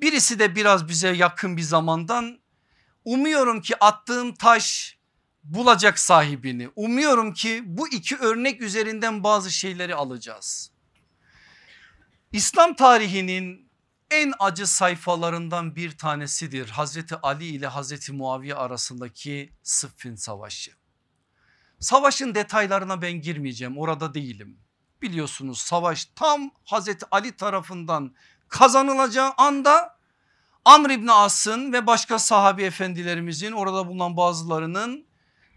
birisi de biraz bize yakın bir zamandan. Umuyorum ki attığım taş bulacak sahibini. Umuyorum ki bu iki örnek üzerinden bazı şeyleri alacağız. İslam tarihinin en acı sayfalarından bir tanesidir Hazreti Ali ile Hazreti Muaviye arasındaki Sıffin Savaşı. Savaşın detaylarına ben girmeyeceğim orada değilim. Biliyorsunuz savaş tam Hazreti Ali tarafından kazanılacağı anda Amr İbni As'ın ve başka sahabi efendilerimizin orada bulunan bazılarının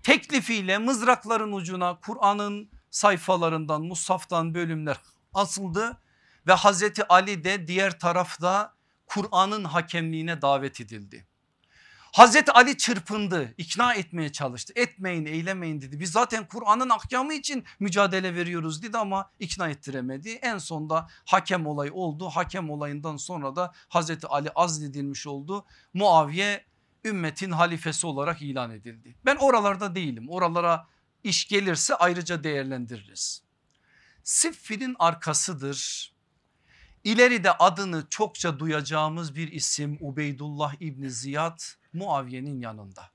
teklifiyle mızrakların ucuna Kur'an'ın sayfalarından Musaf'tan bölümler asıldı ve Hazreti Ali de diğer tarafta Kur'an'ın hakemliğine davet edildi. Hazreti Ali çırpındı ikna etmeye çalıştı etmeyin eylemeyin dedi biz zaten Kur'an'ın ahkamı için mücadele veriyoruz dedi ama ikna ettiremedi. En sonda hakem olay oldu hakem olayından sonra da Hazreti Ali azledilmiş oldu Muaviye ümmetin halifesi olarak ilan edildi. Ben oralarda değilim oralara iş gelirse ayrıca değerlendiririz. Siffin'in arkasıdır. İleride adını çokça duyacağımız bir isim Ubeydullah İbni Ziyad Muaviye'nin yanında.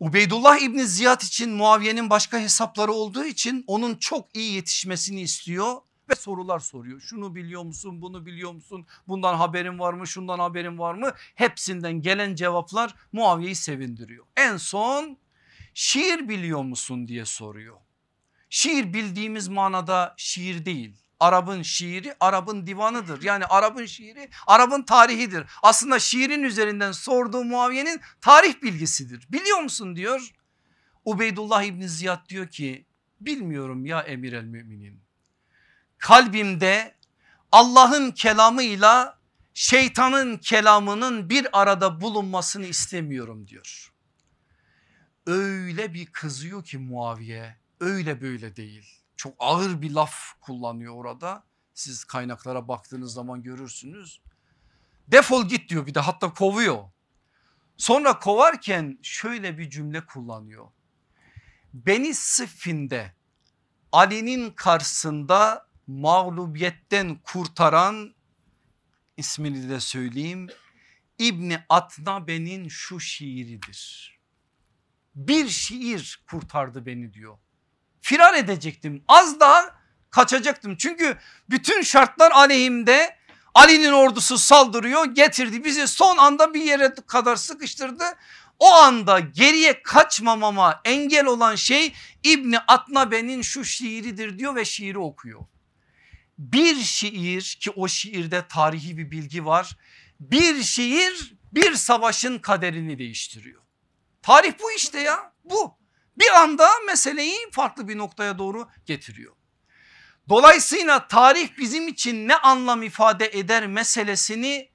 Ubeydullah İbni Ziyad için Muaviye'nin başka hesapları olduğu için onun çok iyi yetişmesini istiyor ve sorular soruyor. Şunu biliyor musun bunu biliyor musun bundan haberin var mı şundan haberin var mı hepsinden gelen cevaplar Muaviye'yi sevindiriyor. En son şiir biliyor musun diye soruyor. Şiir bildiğimiz manada şiir değil Arap'ın şiiri Arap'ın divanıdır. Yani Arap'ın şiiri Arap'ın tarihidir. Aslında şiirin üzerinden sorduğu Muaviye'nin tarih bilgisidir. Biliyor musun diyor. Ubeydullah İbni Ziyad diyor ki bilmiyorum ya emir el müminin. Kalbimde Allah'ın kelamıyla şeytanın kelamının bir arada bulunmasını istemiyorum diyor. Öyle bir kızıyor ki Muaviye öyle böyle değil çok ağır bir laf kullanıyor orada. Siz kaynaklara baktığınız zaman görürsünüz. Defol git diyor bir de hatta kovuyor. Sonra kovarken şöyle bir cümle kullanıyor. Beni Sıffin'de Ali'nin karşısında mağlubiyetten kurtaran ismini de söyleyeyim İbni Atnabe'nin şu şiiridir. Bir şiir kurtardı beni diyor firar edecektim. Az daha kaçacaktım. Çünkü bütün şartlar aleyhimde Ali'nin ordusu saldırıyor getirdi bizi son anda bir yere kadar sıkıştırdı. O anda geriye kaçmamama engel olan şey İbni Atnabe'nin şu şiiridir diyor ve şiiri okuyor. Bir şiir ki o şiirde tarihi bir bilgi var. Bir şiir bir savaşın kaderini değiştiriyor. Tarih bu işte ya bu bir anda meseleyi farklı bir noktaya doğru getiriyor. Dolayısıyla tarih bizim için ne anlam ifade eder meselesini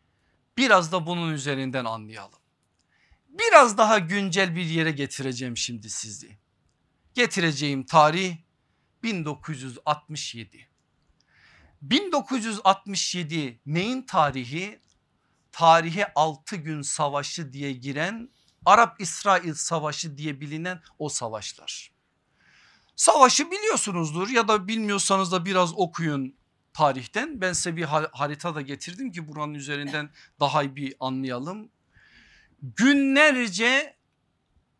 biraz da bunun üzerinden anlayalım. Biraz daha güncel bir yere getireceğim şimdi sizi. Getireceğim tarih 1967. 1967 neyin tarihi? tarihe 6 gün savaşı diye giren Arap-İsrail savaşı diye bilinen o savaşlar. Savaşı biliyorsunuzdur ya da bilmiyorsanız da biraz okuyun tarihten. Ben size bir harita da getirdim ki buranın üzerinden daha iyi bir anlayalım. Günlerce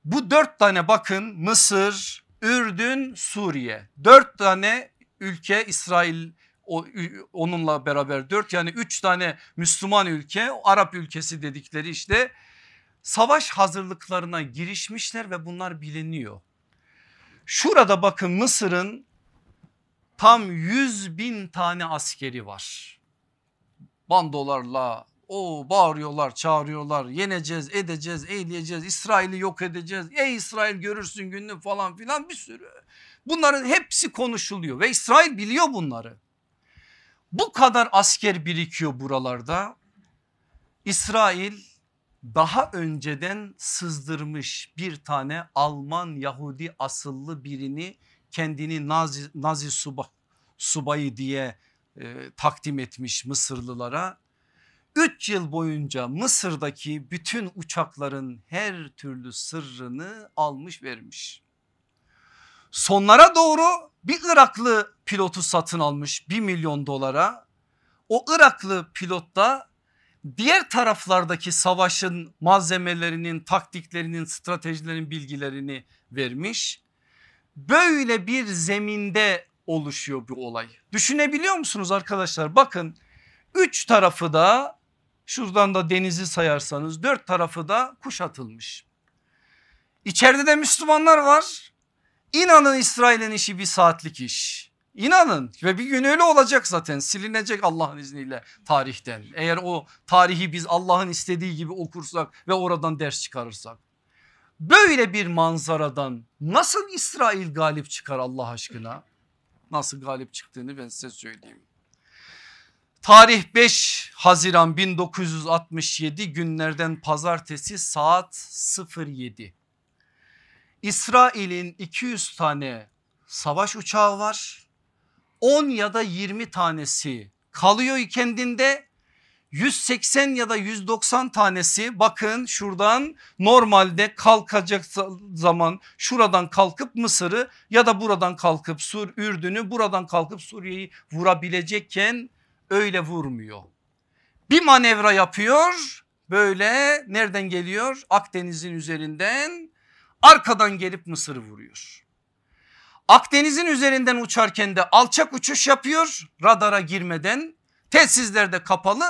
bu dört tane bakın Mısır, Ürdün, Suriye. Dört tane ülke İsrail onunla beraber dört yani üç tane Müslüman ülke Arap ülkesi dedikleri işte savaş hazırlıklarına girişmişler ve bunlar biliniyor. Şurada bakın Mısır'ın tam 100 bin tane askeri var. Bandolarla o bağırıyorlar çağırıyorlar yeneceğiz edeceğiz eğleyeceğiz İsrail'i yok edeceğiz. Ey İsrail görürsün gününü falan filan bir sürü. Bunların hepsi konuşuluyor ve İsrail biliyor bunları. Bu kadar asker birikiyor buralarda. İsrail daha önceden sızdırmış bir tane Alman Yahudi asıllı birini kendini Nazi, Nazi suba, subayı diye e, takdim etmiş Mısırlılara. 3 yıl boyunca Mısır'daki bütün uçakların her türlü sırrını almış vermiş. Sonlara doğru bir Iraklı pilotu satın almış 1 milyon dolara. O Iraklı pilot da diğer taraflardaki savaşın malzemelerinin, taktiklerinin, stratejilerin bilgilerini vermiş. Böyle bir zeminde oluşuyor bu olay. Düşünebiliyor musunuz arkadaşlar? Bakın üç tarafı da şuradan da denizi sayarsanız dört tarafı da kuşatılmış. İçeride de Müslümanlar var. İnanın İsrail'in işi bir saatlik iş. İnanın ve bir gün öyle olacak zaten silinecek Allah'ın izniyle tarihten. Eğer o tarihi biz Allah'ın istediği gibi okursak ve oradan ders çıkarırsak. Böyle bir manzaradan nasıl İsrail galip çıkar Allah aşkına? Nasıl galip çıktığını ben size söyleyeyim. Tarih 5 Haziran 1967 günlerden pazartesi saat 07. İsrail'in 200 tane savaş uçağı var. 10 ya da 20 tanesi kalıyor kendinde 180 ya da 190 tanesi bakın şuradan normalde kalkacak zaman şuradan kalkıp Mısır'ı ya da buradan kalkıp Sur Ürdün'ü buradan kalkıp Suriye'yi vurabilecekken öyle vurmuyor. Bir manevra yapıyor böyle nereden geliyor Akdeniz'in üzerinden arkadan gelip Mısır'ı vuruyor. Akdeniz'in üzerinden uçarken de alçak uçuş yapıyor radara girmeden telsizler de kapalı.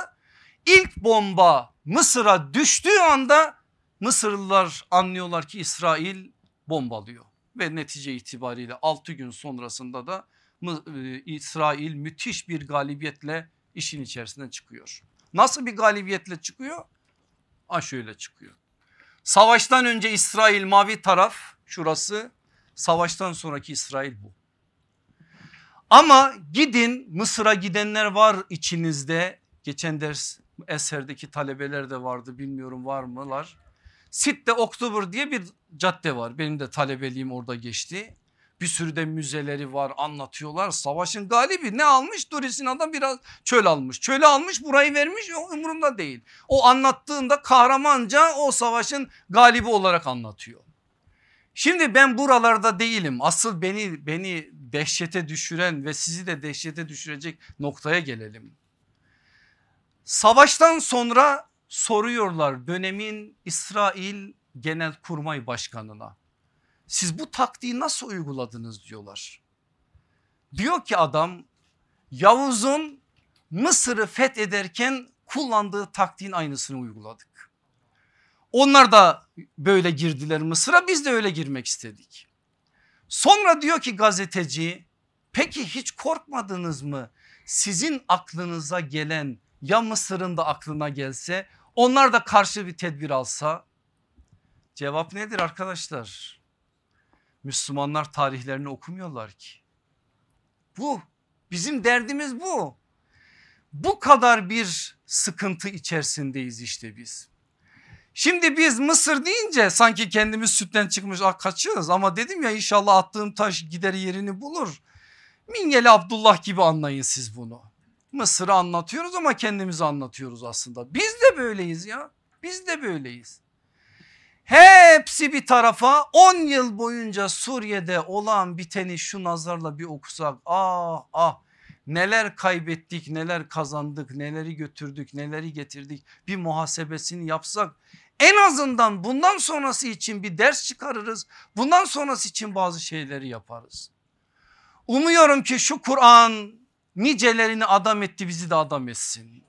İlk bomba Mısır'a düştüğü anda Mısırlılar anlıyorlar ki İsrail bombalıyor ve netice itibariyle 6 gün sonrasında da e, İsrail müthiş bir galibiyetle işin içerisinden çıkıyor. Nasıl bir galibiyetle çıkıyor? Ha şöyle çıkıyor. Savaştan önce İsrail mavi taraf şurası savaştan sonraki İsrail bu. Ama gidin Mısır'a gidenler var içinizde geçen ders eserdeki talebeler de vardı bilmiyorum var mılar. Sitte Oktober diye bir cadde var benim de talebeliğim orada geçti. Bir sürü de müzeleri var anlatıyorlar. Savaşın galibi ne almış? Dorisina'dan biraz çöl almış. Çölü almış burayı vermiş umurunda değil. O anlattığında kahramanca o savaşın galibi olarak anlatıyor. Şimdi ben buralarda değilim. Asıl beni beni dehşete düşüren ve sizi de dehşete düşürecek noktaya gelelim. Savaştan sonra soruyorlar dönemin İsrail Genelkurmay Başkanı'na. Siz bu taktiği nasıl uyguladınız diyorlar. Diyor ki adam Yavuz'un Mısır'ı fethederken kullandığı taktiğin aynısını uyguladık. Onlar da böyle girdiler Mısır'a biz de öyle girmek istedik. Sonra diyor ki gazeteci peki hiç korkmadınız mı? Sizin aklınıza gelen ya Mısır'ın da aklına gelse onlar da karşı bir tedbir alsa? Cevap nedir arkadaşlar? Müslümanlar tarihlerini okumuyorlar ki. Bu bizim derdimiz bu. Bu kadar bir sıkıntı içerisindeyiz işte biz. Şimdi biz Mısır deyince sanki kendimiz sütten çıkmış ah kaçıyoruz ama dedim ya inşallah attığım taş gider yerini bulur. Mingeli Abdullah gibi anlayın siz bunu. Mısır'ı anlatıyoruz ama kendimizi anlatıyoruz aslında. Biz de böyleyiz ya. Biz de böyleyiz. Hepsi bir tarafa 10 yıl boyunca Suriye'de olan biteni şu nazarla bir okusak ah ah neler kaybettik neler kazandık neleri götürdük neleri getirdik bir muhasebesini yapsak en azından bundan sonrası için bir ders çıkarırız bundan sonrası için bazı şeyleri yaparız. Umuyorum ki şu Kur'an nicelerini adam etti bizi de adam etsin.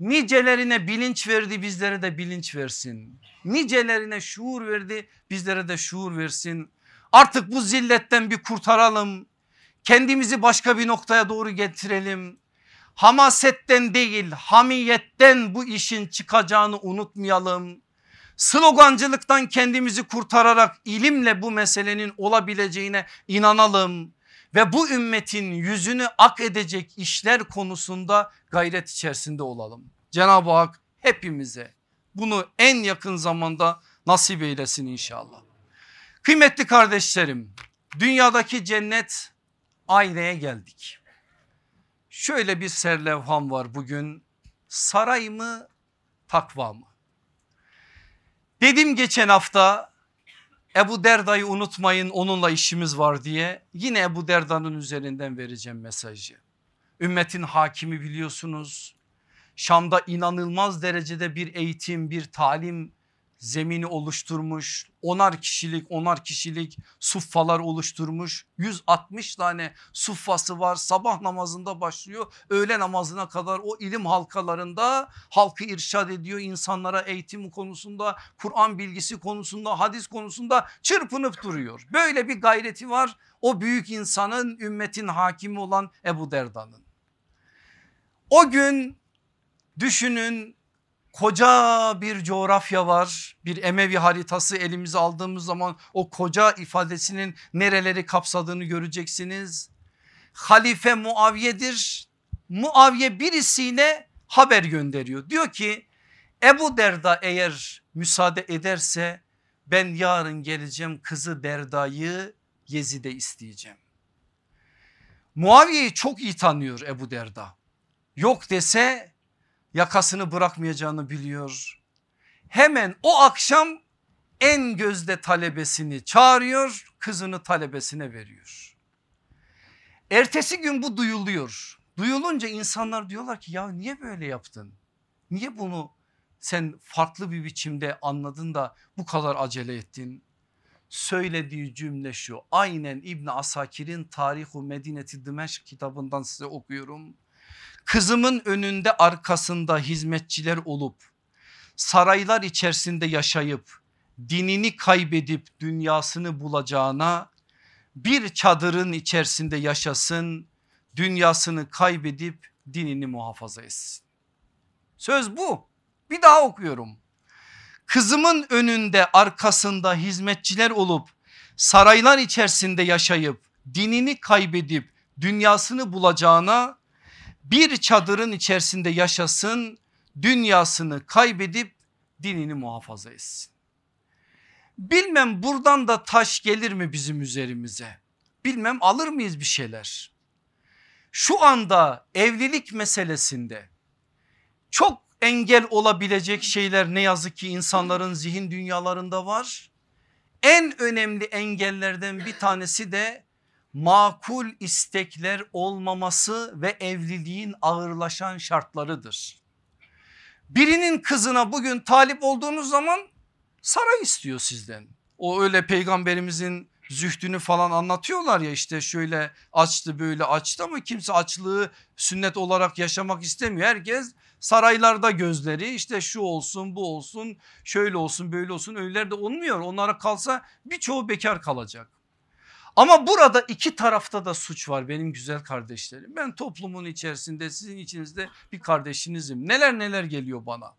Nicelerine bilinç verdi bizlere de bilinç versin. Nicelerine şuur verdi bizlere de şuur versin. Artık bu zilletten bir kurtaralım. Kendimizi başka bir noktaya doğru getirelim. Hamasetten değil hamiyetten bu işin çıkacağını unutmayalım. Slogancılıktan kendimizi kurtararak ilimle bu meselenin olabileceğine inanalım ve bu ümmetin yüzünü ak edecek işler konusunda gayret içerisinde olalım. Cenab-ı Hak hepimize bunu en yakın zamanda nasip eylesin inşallah. Kıymetli kardeşlerim dünyadaki cennet aileye geldik. Şöyle bir serlevham var bugün saray mı takva mı? Dedim geçen hafta Ebu Derda'yı unutmayın onunla işimiz var diye yine Ebu Derda'nın üzerinden vereceğim mesajı. Ümmetin hakimi biliyorsunuz. Şam'da inanılmaz derecede bir eğitim bir talim zemini oluşturmuş. Onar kişilik onar kişilik suffalar oluşturmuş. 160 tane suffası var sabah namazında başlıyor. Öğle namazına kadar o ilim halkalarında halkı irşad ediyor. insanlara eğitim konusunda Kur'an bilgisi konusunda hadis konusunda çırpınıp duruyor. Böyle bir gayreti var o büyük insanın ümmetin hakimi olan Ebu Derda'nın. O gün düşünün koca bir coğrafya var. Bir Emevi haritası elimize aldığımız zaman o koca ifadesinin nereleri kapsadığını göreceksiniz. Halife Muaviye'dir. Muaviye birisiyle haber gönderiyor. Diyor ki Ebu Derda eğer müsaade ederse ben yarın geleceğim kızı Derda'yı Yezid'e isteyeceğim. Muaviye'yi çok iyi tanıyor Ebu Derda. Yok dese yakasını bırakmayacağını biliyor. Hemen o akşam en gözde talebesini çağırıyor kızını talebesine veriyor. Ertesi gün bu duyuluyor. Duyulunca insanlar diyorlar ki ya niye böyle yaptın? Niye bunu sen farklı bir biçimde anladın da bu kadar acele ettin? Söylediği cümle şu aynen İbn Asakir'in Tarihu Medineti Dimeşk kitabından size okuyorum. Kızımın önünde arkasında hizmetçiler olup saraylar içerisinde yaşayıp dinini kaybedip dünyasını bulacağına bir çadırın içerisinde yaşasın dünyasını kaybedip dinini muhafaza etsin. Söz bu bir daha okuyorum. Kızımın önünde arkasında hizmetçiler olup saraylar içerisinde yaşayıp dinini kaybedip dünyasını bulacağına bir çadırın içerisinde yaşasın dünyasını kaybedip dinini muhafaza etsin. Bilmem buradan da taş gelir mi bizim üzerimize? Bilmem alır mıyız bir şeyler? Şu anda evlilik meselesinde çok engel olabilecek şeyler ne yazık ki insanların zihin dünyalarında var. En önemli engellerden bir tanesi de makul istekler olmaması ve evliliğin ağırlaşan şartlarıdır. Birinin kızına bugün talip olduğunuz zaman saray istiyor sizden. O öyle peygamberimizin zühdünü falan anlatıyorlar ya işte şöyle açtı böyle açtı ama kimse açlığı sünnet olarak yaşamak istemiyor. Herkes saraylarda gözleri işte şu olsun bu olsun şöyle olsun böyle olsun öyle de olmuyor. Onlara kalsa birçoğu bekar kalacak. Ama burada iki tarafta da suç var benim güzel kardeşlerim. Ben toplumun içerisinde sizin içinizde bir kardeşinizim. Neler neler geliyor bana.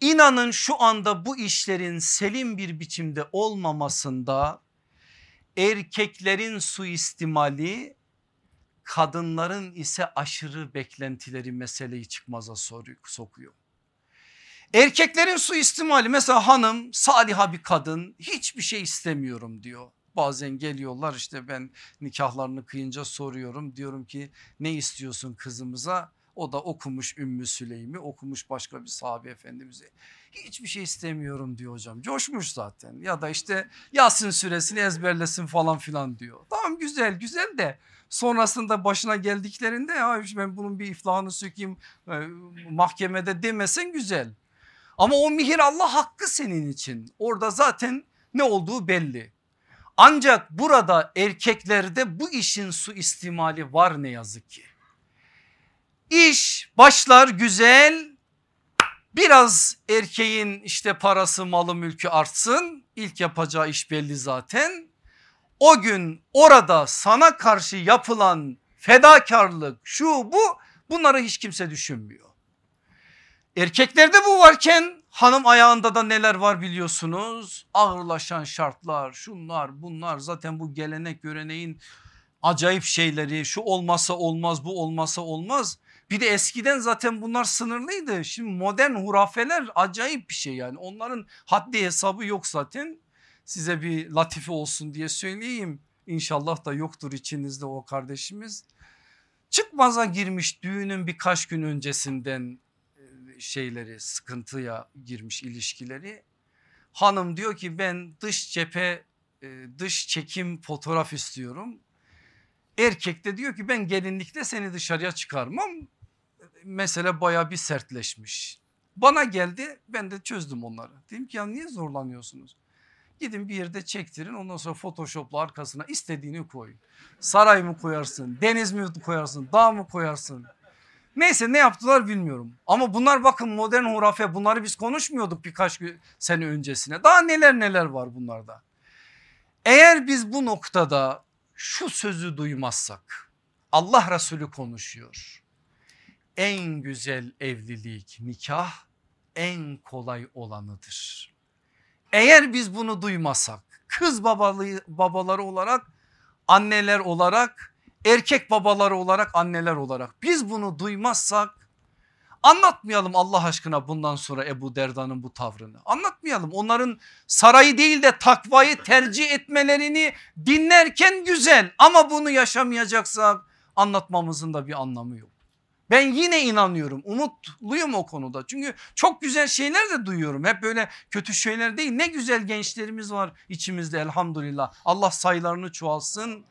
İnanın şu anda bu işlerin selim bir biçimde olmamasında erkeklerin suistimali kadınların ise aşırı beklentileri meseleyi çıkmaza sokuyor. Erkeklerin suistimali mesela hanım saliha bir kadın hiçbir şey istemiyorum diyor Bazen geliyorlar işte ben nikahlarını kıyınca soruyorum diyorum ki ne istiyorsun kızımıza? O da okumuş Ümmü Süleym'i okumuş başka bir sahabe efendimizi. Hiçbir şey istemiyorum diyor hocam coşmuş zaten ya da işte Yasin suresini ezberlesin falan filan diyor. Tamam güzel güzel de sonrasında başına geldiklerinde ya ben bunun bir iflahını sökeyim e, mahkemede demesen güzel. Ama o mihir Allah hakkı senin için orada zaten ne olduğu belli. Ancak burada erkeklerde bu işin su istimali var ne yazık ki. İş başlar güzel biraz erkeğin işte parası malı mülkü artsın ilk yapacağı iş belli zaten. O gün orada sana karşı yapılan fedakarlık şu bu bunları hiç kimse düşünmüyor. Erkeklerde bu varken hanım ayağında da neler var biliyorsunuz. Ağırlaşan şartlar şunlar bunlar zaten bu gelenek göreneğin acayip şeyleri şu olmasa olmaz bu olmasa olmaz. Bir de eskiden zaten bunlar sınırlıydı. Şimdi modern hurafeler acayip bir şey yani onların haddi hesabı yok zaten. Size bir latife olsun diye söyleyeyim. İnşallah da yoktur içinizde o kardeşimiz. Çıkmaza girmiş düğünün birkaç gün öncesinden şeyleri sıkıntıya girmiş ilişkileri. Hanım diyor ki ben dış cephe e, dış çekim fotoğraf istiyorum. Erkek de diyor ki ben gelinlikte seni dışarıya çıkarmam. Mesele baya bir sertleşmiş. Bana geldi ben de çözdüm onları. Dedim ki ya niye zorlanıyorsunuz? Gidin bir yerde çektirin ondan sonra photoshopla arkasına istediğini koy. Saray mı koyarsın deniz mi koyarsın dağ mı koyarsın? Neyse ne yaptılar bilmiyorum. Ama bunlar bakın modern hurafe bunları biz konuşmuyorduk birkaç sene öncesine. Daha neler neler var bunlarda. Eğer biz bu noktada şu sözü duymazsak Allah Resulü konuşuyor. En güzel evlilik nikah en kolay olanıdır. Eğer biz bunu duymasak kız babalı, babaları olarak anneler olarak erkek babaları olarak anneler olarak. Biz bunu duymazsak anlatmayalım Allah aşkına bundan sonra Ebu Derda'nın bu tavrını. Anlatmayalım. Onların sarayı değil de takvayı tercih etmelerini dinlerken güzel. Ama bunu yaşamayacaksak anlatmamızın da bir anlamı yok. Ben yine inanıyorum. Umutluyum o konuda. Çünkü çok güzel şeyler de duyuyorum. Hep böyle kötü şeyler değil. Ne güzel gençlerimiz var içimizde elhamdülillah. Allah sayılarını çoğalsın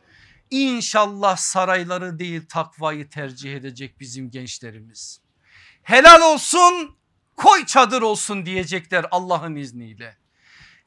İnşallah sarayları değil takvayı tercih edecek bizim gençlerimiz. Helal olsun koy çadır olsun diyecekler Allah'ın izniyle.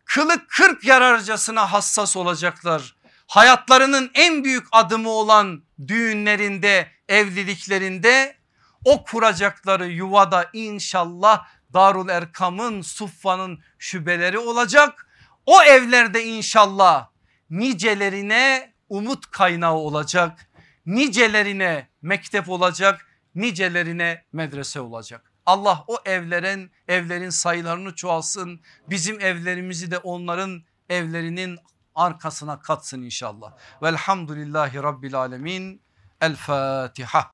Kılık kırk yararcasına hassas olacaklar. Hayatlarının en büyük adımı olan düğünlerinde evliliklerinde o kuracakları yuvada inşallah Darul Erkam'ın Suffa'nın şubeleri olacak. O evlerde inşallah nicelerine umut kaynağı olacak. Nicelerine mektep olacak, nicelerine medrese olacak. Allah o evlerin evlerin sayılarını çoğalsın. Bizim evlerimizi de onların evlerinin arkasına katsın inşallah. Velhamdülillahi Rabbil Alemin. El Fatiha.